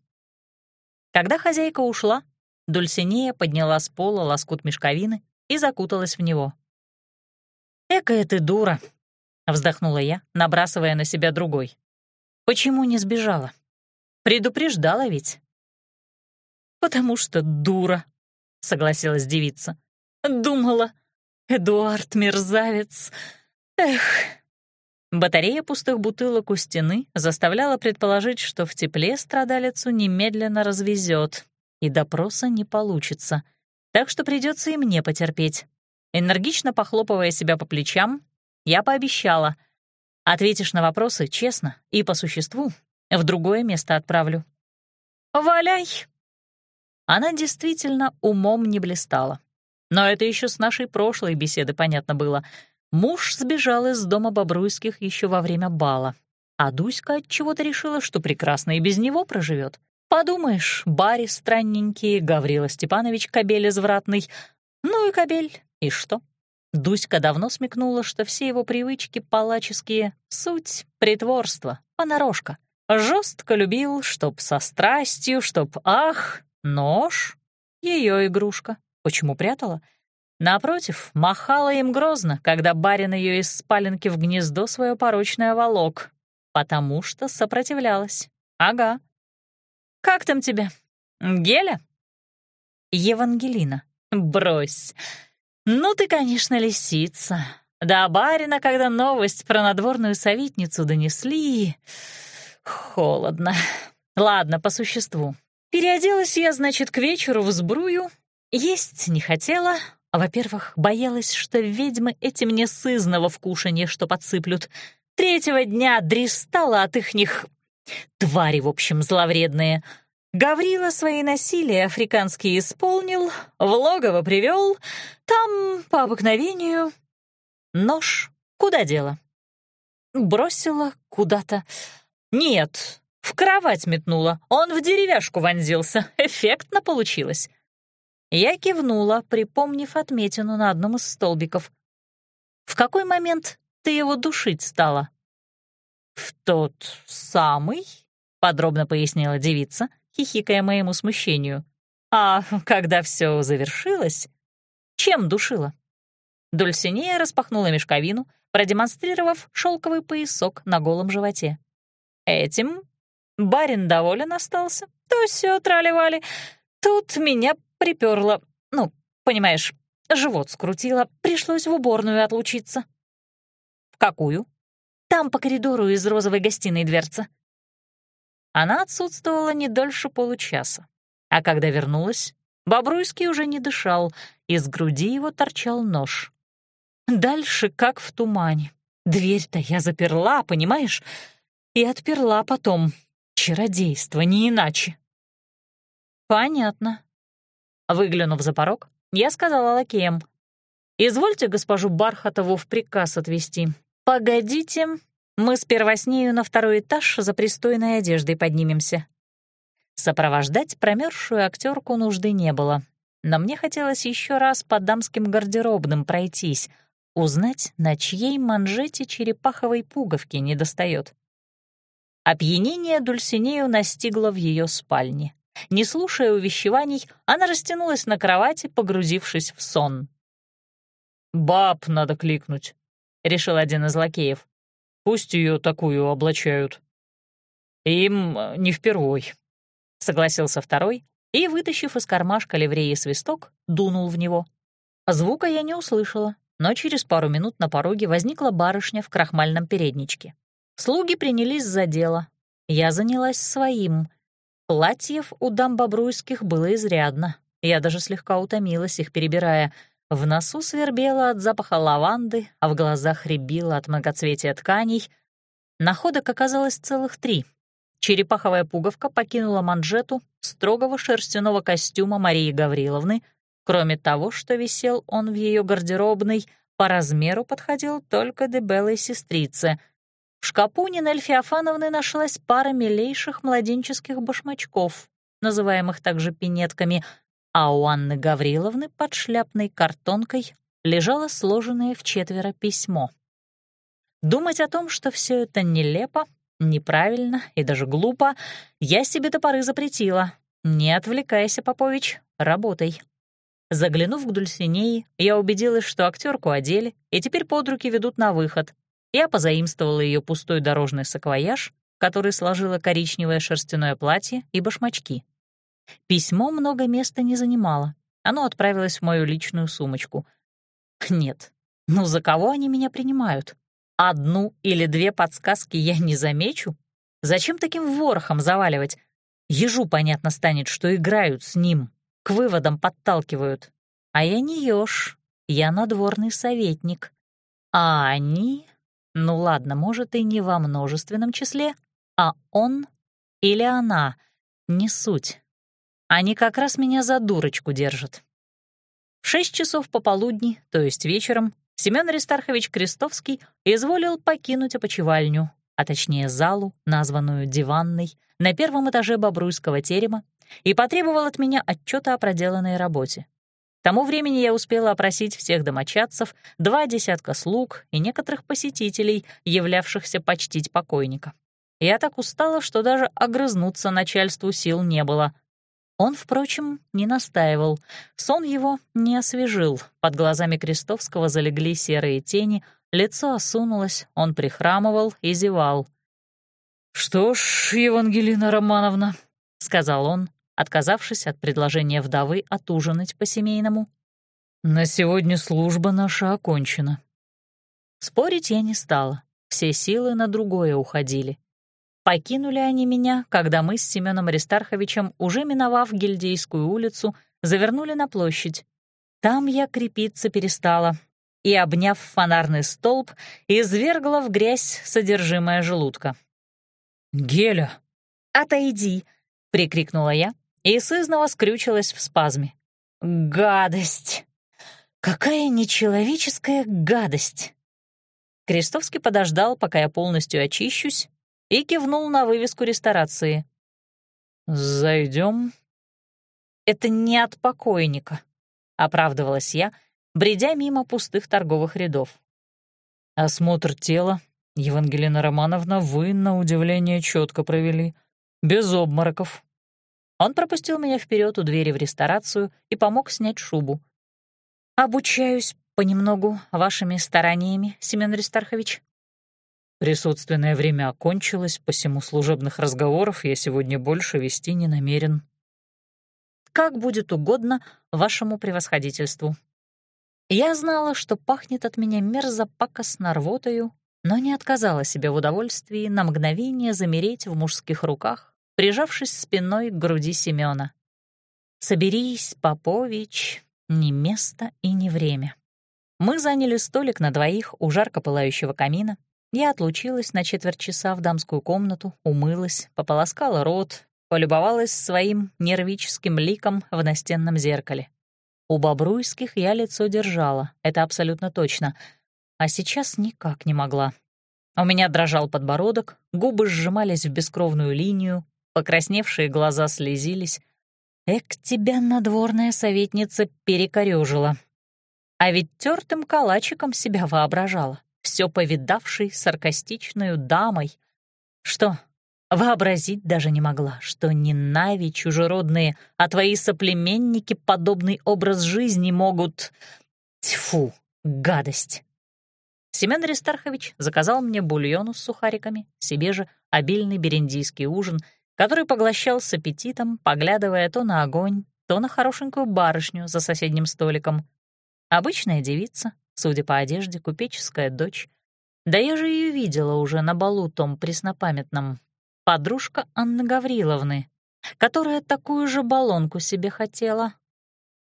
Когда хозяйка ушла, Дульсинея подняла с пола лоскут мешковины и закуталась в него. «Экая ты дура!» — вздохнула я, набрасывая на себя другой. «Почему не сбежала? Предупреждала ведь?» «Потому что дура», — согласилась девица. «Думала, Эдуард мерзавец. Эх!» Батарея пустых бутылок у стены заставляла предположить, что в тепле страдалицу немедленно развезет, и допроса не получится. Так что придется и мне потерпеть. Энергично похлопывая себя по плечам, я пообещала. Ответишь на вопросы честно и по существу, в другое место отправлю. «Валяй!» Она действительно умом не блистала. Но это еще с нашей прошлой беседы понятно было — Муж сбежал из дома Бобруйских еще во время бала, а Дуська от чего-то решила, что прекрасно и без него проживет. Подумаешь, Барри странненький, Гаврила Степанович кобель извратный. Ну и кобель, и что? Дуська давно смекнула, что все его привычки палаческие — суть притворства, понарошка. Жестко любил, чтоб со страстью, чтоб ах, нож — ее игрушка. Почему прятала? Напротив, махала им грозно, когда барин ее из спаленки в гнездо свое порочное волок, потому что сопротивлялась. Ага. «Как там тебя? Геля?» «Евангелина. Брось. Ну ты, конечно, лисица. До барина, когда новость про надворную советницу донесли, холодно. Ладно, по существу. Переоделась я, значит, к вечеру в сбрую. Есть не хотела. Во-первых, боялась, что ведьмы эти мне сызного в что подсыплют. Третьего дня дристала от ихних... Твари, в общем, зловредные. Гаврила свои насилия африканские исполнил, в логово привел. Там, по обыкновению, нож. Куда дело? Бросила куда-то. Нет, в кровать метнула. Он в деревяшку вонзился. Эффектно получилось. Я кивнула, припомнив отметину на одном из столбиков. «В какой момент ты его душить стала?» «В тот самый», — подробно пояснила девица, хихикая моему смущению. «А когда все завершилось, чем душила?» Дульсинея распахнула мешковину, продемонстрировав шелковый поясок на голом животе. «Этим барин доволен остался, то все трали Тут меня приперло, ну, понимаешь, живот скрутило, пришлось в уборную отлучиться». «В какую?» Там по коридору из розовой гостиной дверца». Она отсутствовала не дольше получаса. А когда вернулась, Бобруйский уже не дышал, из груди его торчал нож. Дальше как в тумане. Дверь-то я заперла, понимаешь? И отперла потом. Чародейство, не иначе. Понятно. Выглянув за порог, я сказала лакеям. «Извольте госпожу Бархатову в приказ отвезти. «Погодите, мы сперва с нею на второй этаж за пристойной одеждой поднимемся». Сопровождать промерзшую актерку нужды не было, но мне хотелось еще раз по дамским гардеробным пройтись, узнать, на чьей манжете черепаховой пуговки недостает. Опьянение Дульсинею настигло в ее спальне. Не слушая увещеваний, она растянулась на кровати, погрузившись в сон. «Баб надо кликнуть», — решил один из лакеев. «Пусть ее такую облачают». «Им э, не впервой», — согласился второй и, вытащив из кармашка ливреи свисток, дунул в него. Звука я не услышала, но через пару минут на пороге возникла барышня в крахмальном передничке. Слуги принялись за дело. Я занялась своим. Платьев у дам бобруйских было изрядно. Я даже слегка утомилась их, перебирая — в носу свербело от запаха лаванды, а в глазах рябило от многоцветия тканей. Находок оказалось целых три. Черепаховая пуговка покинула манжету строгого шерстяного костюма Марии Гавриловны. Кроме того, что висел он в ее гардеробной, по размеру подходил только дебелой сестрице. В шкапу Нинель Феофановны нашлась пара милейших младенческих башмачков, называемых также пинетками — а у Анны Гавриловны под шляпной картонкой лежало сложенное в четверо письмо. Думать о том, что все это нелепо, неправильно и даже глупо, я себе до поры запретила. Не отвлекайся, Попович, работай. Заглянув к Дульсинеи, я убедилась, что актерку одели и теперь под руки ведут на выход. Я позаимствовала ее пустой дорожный саквояж, который сложила коричневое шерстяное платье и башмачки. Письмо много места не занимало. Оно отправилось в мою личную сумочку. Нет, ну за кого они меня принимают? Одну или две подсказки я не замечу? Зачем таким ворохом заваливать? Ежу понятно станет, что играют с ним, к выводам подталкивают. А я не ешь, я надворный советник. А они... Ну ладно, может, и не во множественном числе, а он или она — не суть. Они как раз меня за дурочку держат. В шесть часов пополудни, то есть вечером, Семён Аристархович Крестовский изволил покинуть опочивальню, а точнее залу, названную диванной, на первом этаже Бобруйского терема, и потребовал от меня отчета о проделанной работе. К тому времени я успела опросить всех домочадцев, два десятка слуг и некоторых посетителей, являвшихся почтить покойника. Я так устала, что даже огрызнуться начальству сил не было. Он, впрочем, не настаивал. Сон его не освежил. Под глазами Крестовского залегли серые тени, лицо осунулось, он прихрамывал и зевал. «Что ж, Евангелина Романовна», — сказал он, отказавшись от предложения вдовы отужинать по-семейному. «На сегодня служба наша окончена. Спорить я не стала, все силы на другое уходили. Покинули они меня, когда мы с Семеном Аристарховичем, уже миновав Гильдейскую улицу, завернули на площадь. Там я крепиться перестала и, обняв фонарный столб, извергла в грязь содержимое желудка. «Геля!» «Отойди!» — прикрикнула я и сызново скрючилась в спазме. «Гадость! Какая нечеловеческая гадость!» Крестовский подождал, пока я полностью очищусь, и кивнул на вывеску ресторации. «Зайдем?» «Это не от покойника», — оправдывалась я, бредя мимо пустых торговых рядов. «Осмотр тела, Евангелина Романовна, вы, на удивление, четко провели. Без обмороков». Он пропустил меня вперед у двери в ресторацию и помог снять шубу. «Обучаюсь понемногу вашими стараниями, Семен Ристархович», Присутственное время окончилось, посему служебных разговоров я сегодня больше вести не намерен. Как будет угодно вашему превосходительству. Я знала, что пахнет от меня мерзопакостно рвотою, но не отказала себе в удовольствии на мгновение замереть в мужских руках, прижавшись спиной к груди Семёна. «Соберись, Попович, не место и не время». Мы заняли столик на двоих у жарко пылающего камина, я отлучилась на четверть часа в дамскую комнату, умылась, пополоскала рот, полюбовалась своим нервическим ликом в настенном зеркале. У Бобруйских я лицо держала, это абсолютно точно, а сейчас никак не могла. У меня дрожал подбородок, губы сжимались в бескровную линию, покрасневшие глаза слезились. Эк, тебя надворная советница перекорёжила. А ведь тертым калачиком себя воображала все повидавшей саркастичную дамой. Что, вообразить даже не могла, что не Нави чужеродные, а твои соплеменники подобный образ жизни могут... Тьфу, гадость. Семен Ристархович заказал мне бульону с сухариками, себе же обильный берендийский ужин, который поглощал с аппетитом, поглядывая то на огонь, то на хорошенькую барышню за соседним столиком. Обычная девица, Судя по одежде, купеческая дочь. Да я же ее видела уже на балу том преснопамятном. Подружка Анны Гавриловны, которая такую же баллонку себе хотела.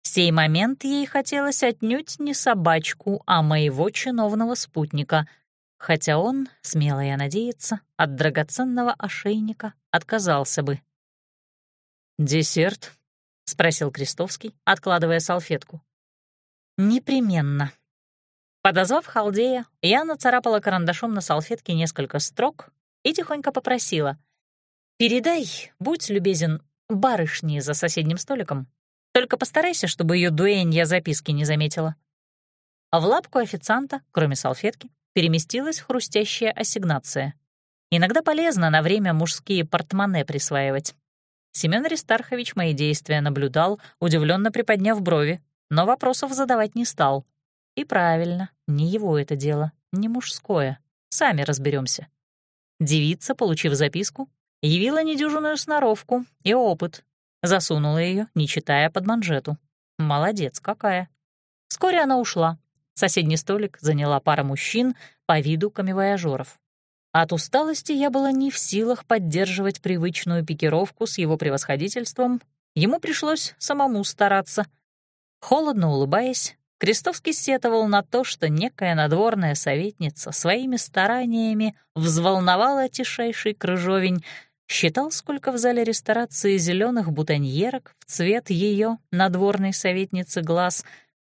В сей момент ей хотелось отнюдь не собачку, а моего чиновного спутника, хотя он, смело я надеяться, от драгоценного ошейника отказался бы. «Десерт?» — спросил Крестовский, откладывая салфетку. «Непременно», Подозвав халдея, я нацарапала карандашом на салфетке несколько строк и тихонько попросила. «Передай, будь любезен, барышне за соседним столиком. Только постарайся, чтобы ее дуэнья записки не заметила». А в лапку официанта, кроме салфетки, переместилась хрустящая ассигнация. Иногда полезно на время мужские портмоне присваивать. Семён Аристархович мои действия наблюдал, удивленно приподняв брови, но вопросов задавать не стал — и правильно, не его это дело, не мужское. Сами разберемся. Девица, получив записку, явила недюжинную сноровку и опыт. Засунула ее, не читая под манжету. Молодец какая. Вскоре она ушла. Соседний столик заняла пара мужчин по виду камевояжеров. От усталости я была не в силах поддерживать привычную пикировку с его превосходительством. Ему пришлось самому стараться. Холодно улыбаясь, Крестовский сетовал на то, что некая надворная советница своими стараниями взволновала тишайший крыжовень, считал, сколько в зале ресторации зеленых бутоньерок в цвет ее надворной советницы глаз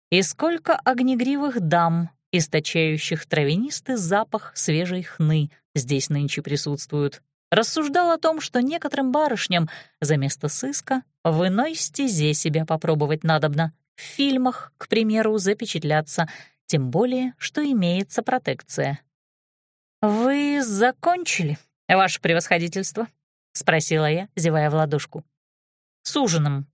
и сколько огнегривых дам, источающих травянистый запах свежей хны, здесь нынче присутствуют. Рассуждал о том, что некоторым барышням за место сыска в иной стезе себя попробовать надобно — в фильмах, к примеру, запечатляться, тем более, что имеется протекция. «Вы закончили, ваше превосходительство?» — спросила я, зевая в ладошку. «С ужином».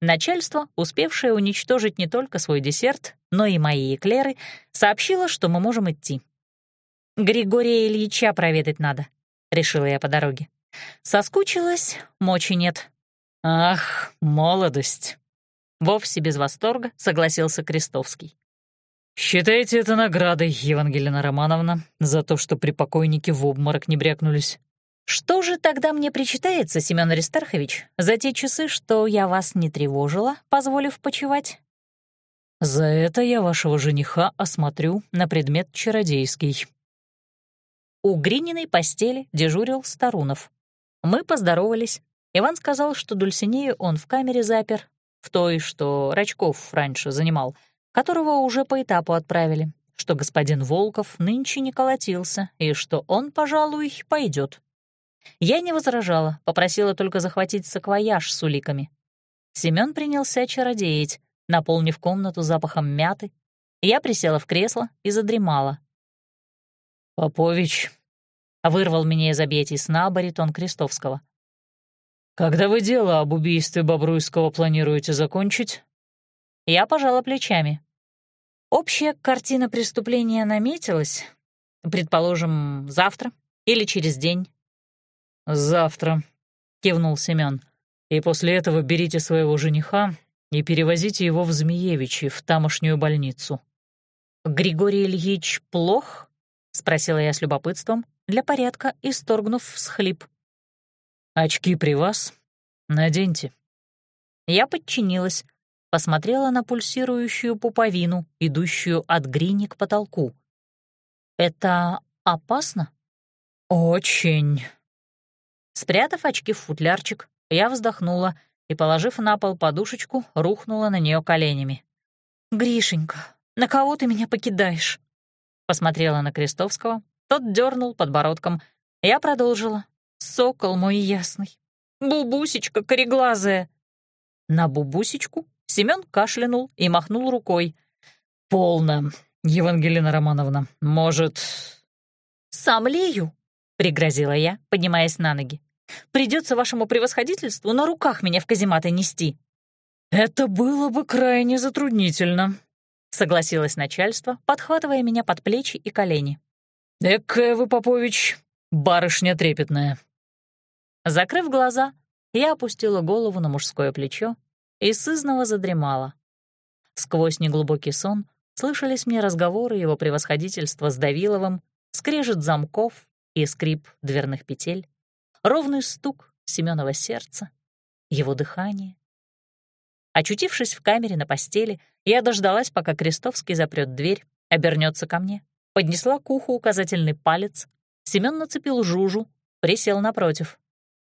Начальство, успевшее уничтожить не только свой десерт, но и мои эклеры, сообщило, что мы можем идти. «Григория Ильича проведать надо», — решила я по дороге. Соскучилась, мочи нет. «Ах, молодость!» Вовсе без восторга согласился Крестовский. «Считайте это наградой, Евангелина Романовна, за то, что при покойнике в обморок не брякнулись». «Что же тогда мне причитается, Семён Аристархович, за те часы, что я вас не тревожила, позволив почевать?» «За это я вашего жениха осмотрю на предмет чародейский». У Грининой постели дежурил Старунов. Мы поздоровались. Иван сказал, что Дульсинею он в камере запер, в той, что Рачков раньше занимал, которого уже по этапу отправили, что господин Волков нынче не колотился и что он, пожалуй, пойдет. Я не возражала, попросила только захватить саквояж с уликами. Семён принялся чародеять, наполнив комнату запахом мяты. Я присела в кресло и задремала. «Попович», — вырвал меня из объятий сна баритон Крестовского. «Когда вы дело об убийстве Бобруйского планируете закончить?» Я пожала плечами. Общая картина преступления наметилась. Предположим, завтра или через день. «Завтра», — кивнул Семён. «И после этого берите своего жениха и перевозите его в Змеевичи, в тамошнюю больницу». «Григорий Ильич плох?» — спросила я с любопытством, для порядка исторгнув всхлип. «Очки при вас? Наденьте». Я подчинилась, посмотрела на пульсирующую пуповину, идущую от грини к потолку. «Это опасно?» «Очень», Спрятав очки в футлярчик, я вздохнула и, положив на пол подушечку, рухнула на нее коленями. «Гришенька, на кого ты меня покидаешь?» Посмотрела на Крестовского, тот дернул подбородком. Я продолжила. «Сокол мой ясный, бубусечка кореглазая». На бубусечку Семён кашлянул и махнул рукой. «Полно, Евангелина Романовна. Может...» «Сомлею», — пригрозила я, поднимаясь на ноги. Придется вашему превосходительству на руках меня в казематы нести». «Это было бы крайне затруднительно», — согласилось начальство, подхватывая меня под плечи и колени. «Экая вы, Попович, барышня трепетная». Закрыв глаза, я опустила голову на мужское плечо и сызново задремала. Сквозь неглубокий сон слышались мне разговоры его превосходительства с Давиловым, скрежет замков и скрип дверных петель ровный стук Семенова сердца, его дыхание. Очутившись в камере на постели, я дождалась, пока Крестовский запрет дверь, обернется ко мне, поднесла к уху указательный палец, Семен нацепил жужу, присел напротив.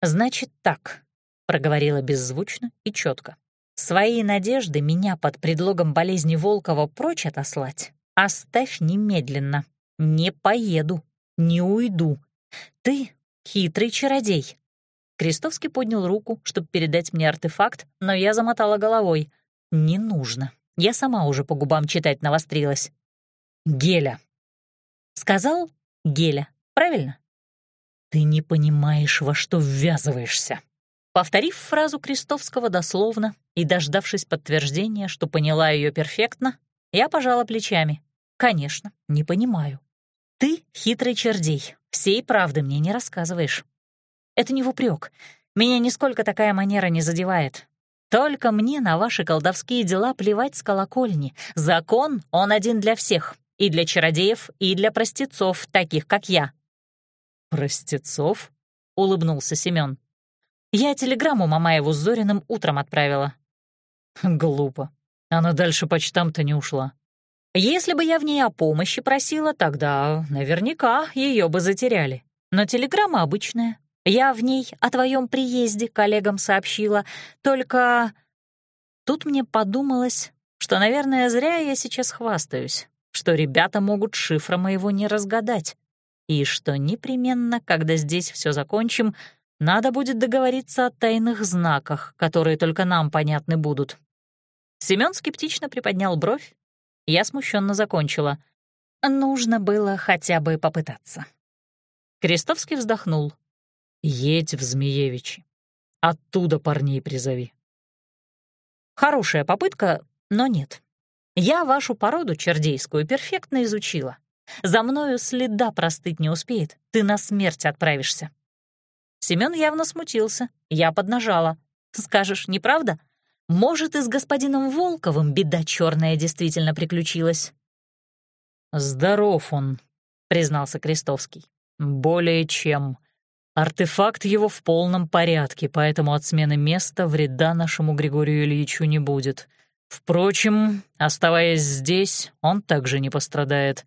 «Значит так», — проговорила беззвучно и четко. «Свои надежды меня под предлогом болезни Волкова прочь отослать оставь немедленно. Не поеду, не уйду. Ты Хитрый чародей. Крестовский поднял руку, чтобы передать мне артефакт, но я замотала головой. Не нужно. Я сама уже по губам читать навострилась. Геля. Сказал Геля, правильно? Ты не понимаешь, во что ввязываешься. Повторив фразу Крестовского дословно и дождавшись подтверждения, что поняла ее перфектно, я пожала плечами. Конечно, не понимаю. Ты хитрый чердей, всей правды мне не рассказываешь. Это не в упрек. Меня нисколько такая манера не задевает. Только мне на ваши колдовские дела плевать с колокольни. Закон, он один для всех. И для чародеев, и для простецов, таких как я. «Простецов?» — улыбнулся Семён. «Я телеграмму Мамаеву с Зориным утром отправила». «Глупо. Она дальше почтам-то не ушла». Если бы я в ней о помощи просила, тогда наверняка ее бы затеряли. Но телеграмма обычная. Я в ней о твоем приезде коллегам сообщила. Только тут мне подумалось, что, наверное, зря я сейчас хвастаюсь, что ребята могут шифра моего не разгадать. И что непременно, когда здесь все закончим, надо будет договориться о тайных знаках, которые только нам понятны будут. Семён скептично приподнял бровь, я смущенно закончила. Нужно было хотя бы попытаться. Крестовский вздохнул. «Едь в Змеевичи. Оттуда парней призови». Хорошая попытка, но нет. Я вашу породу чердейскую перфектно изучила. За мною следа простыть не успеет, ты на смерть отправишься. Семён явно смутился, я поднажала. Скажешь, неправда? Может, и с господином Волковым беда черная действительно приключилась. «Здоров он», — признался Крестовский. «Более чем. Артефакт его в полном порядке, поэтому от смены места вреда нашему Григорию Ильичу не будет. Впрочем, оставаясь здесь, он также не пострадает.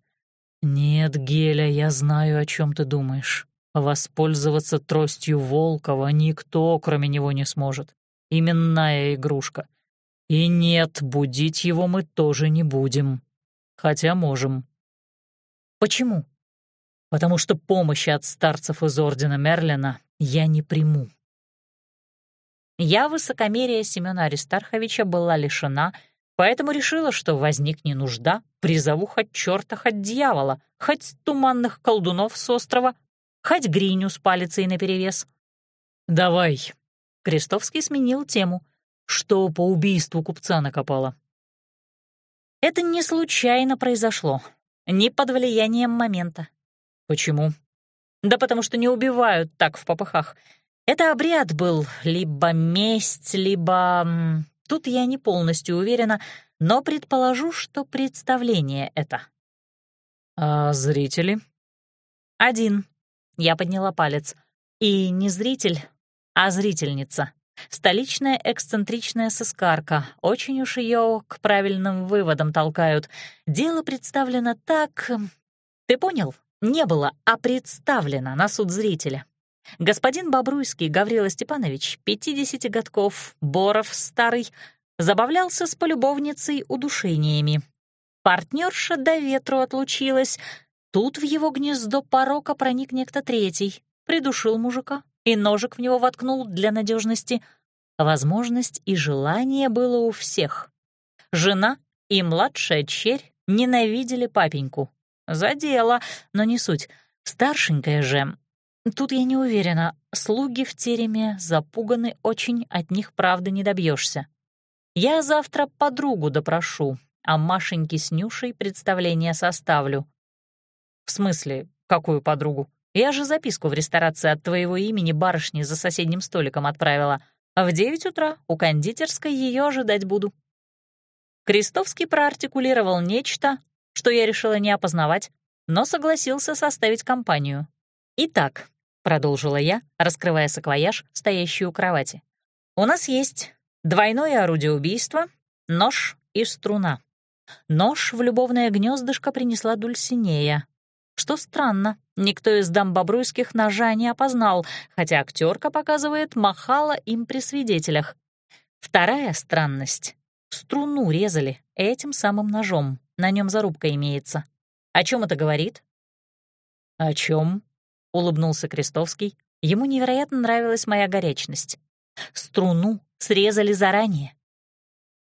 Нет, Геля, я знаю, о чем ты думаешь. Воспользоваться тростью Волкова никто, кроме него, не сможет. Именная игрушка. И нет, будить его мы тоже не будем. Хотя можем. Почему? Потому что помощи от старцев из Ордена Мерлина я не приму. Я высокомерия Семёна Аристарховича была лишена, поэтому решила, что возникнет нужда, призову хоть чёрта, хоть дьявола, хоть туманных колдунов с острова, хоть гриню с палицей наперевес. «Давай». Крестовский сменил тему. «Что по убийству купца накопало?» Это не случайно произошло, не под влиянием момента. Почему? Да потому что не убивают так в попыхах. Это обряд был либо месть, либо... Тут я не полностью уверена, но предположу, что представление это. А зрители? Один. Я подняла палец. И не зритель, а зрительница. Столичная эксцентричная сыскарка. Очень уж ее к правильным выводам толкают. Дело представлено так... Ты понял? Не было, а представлено на суд зрителя. Господин Бобруйский Гаврила Степанович, 50 годков, Боров старый, забавлялся с полюбовницей удушениями. Партнерша до ветру отлучилась. Тут в его гнездо порока проник некто третий, придушил мужика и ножик в него воткнул для надежности. Возможность и желание было у всех. Жена и младшая черь ненавидели папеньку. За дело, но не суть. Старшенькая же Тут я не уверена, слуги в тереме запуганы очень, от них правды не добьешься. Я завтра подругу допрошу, а Машеньке с Нюшей представление составлю. В смысле, какую подругу? Я же записку в ресторации от твоего имени барышни за соседним столиком отправила, в девять утра у кондитерской ее ожидать буду. Крестовский проартикулировал нечто, что я решила не опознавать, но согласился составить компанию. Итак, продолжила я, раскрывая саквояж, стоящий у кровати. «У нас есть двойное орудие убийства, нож и струна. Нож в любовное гнездышко принесла Дульсинея. Что странно, никто из дам Бобруйских ножа не опознал, хотя актерка, показывает, махала им при свидетелях. Вторая странность — струну резали этим самым ножом, на нем зарубка имеется. О чем это говорит? О чем? Улыбнулся Крестовский. Ему невероятно нравилась моя горячность. Струну срезали заранее.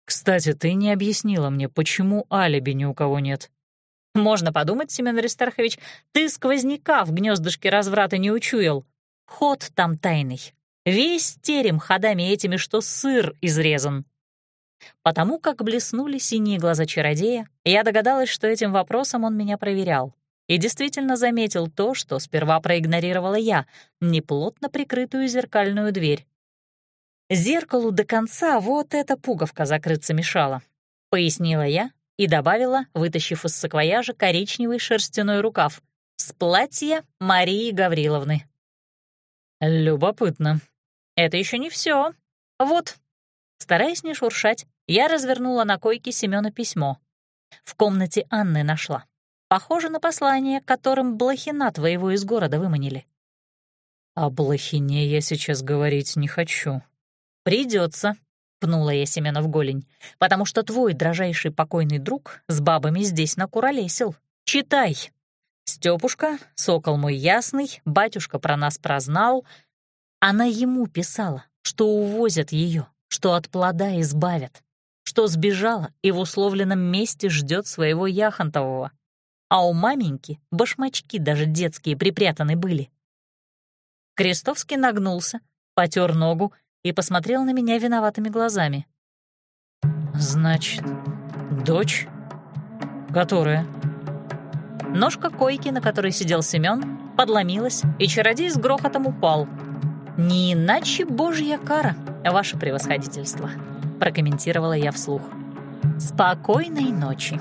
Кстати, ты не объяснила мне, почему алиби ни у кого нет. Можно подумать, Семен Аристархович, ты сквозняка в гнездышке разврата не учуял. Ход там тайный. Весь терем ходами этими, что сыр изрезан. Потому как блеснули синие глаза чародея, я догадалась, что этим вопросом он меня проверял и действительно заметил то, что сперва проигнорировала я, неплотно прикрытую зеркальную дверь. Зеркалу до конца вот эта пуговка закрыться мешала, пояснила я и добавила, вытащив из саквояжа коричневый шерстяной рукав, с платья Марии Гавриловны. «Любопытно. Это еще не все. Вот». Стараясь не шуршать, я развернула на койке Семёна письмо. В комнате Анны нашла. Похоже на послание, которым Блохина твоего из города выманили. О Блохине я сейчас говорить не хочу. Придется, пнула я Семена в голень, потому что твой дрожайший покойный друг с бабами здесь накуролесил. Читай. Стёпушка, сокол мой ясный, батюшка про нас прознал. Она ему писала, что увозят ее, что от плода избавят, что сбежала и в условленном месте ждет своего Яхонтового а у маменьки башмачки даже детские припрятаны были. Крестовский нагнулся, потер ногу и посмотрел на меня виноватыми глазами. «Значит, дочь? Которая?» Ножка койки, на которой сидел Семён, подломилась, и чародей с грохотом упал. «Не иначе божья кара, ваше превосходительство», — прокомментировала я вслух. «Спокойной ночи».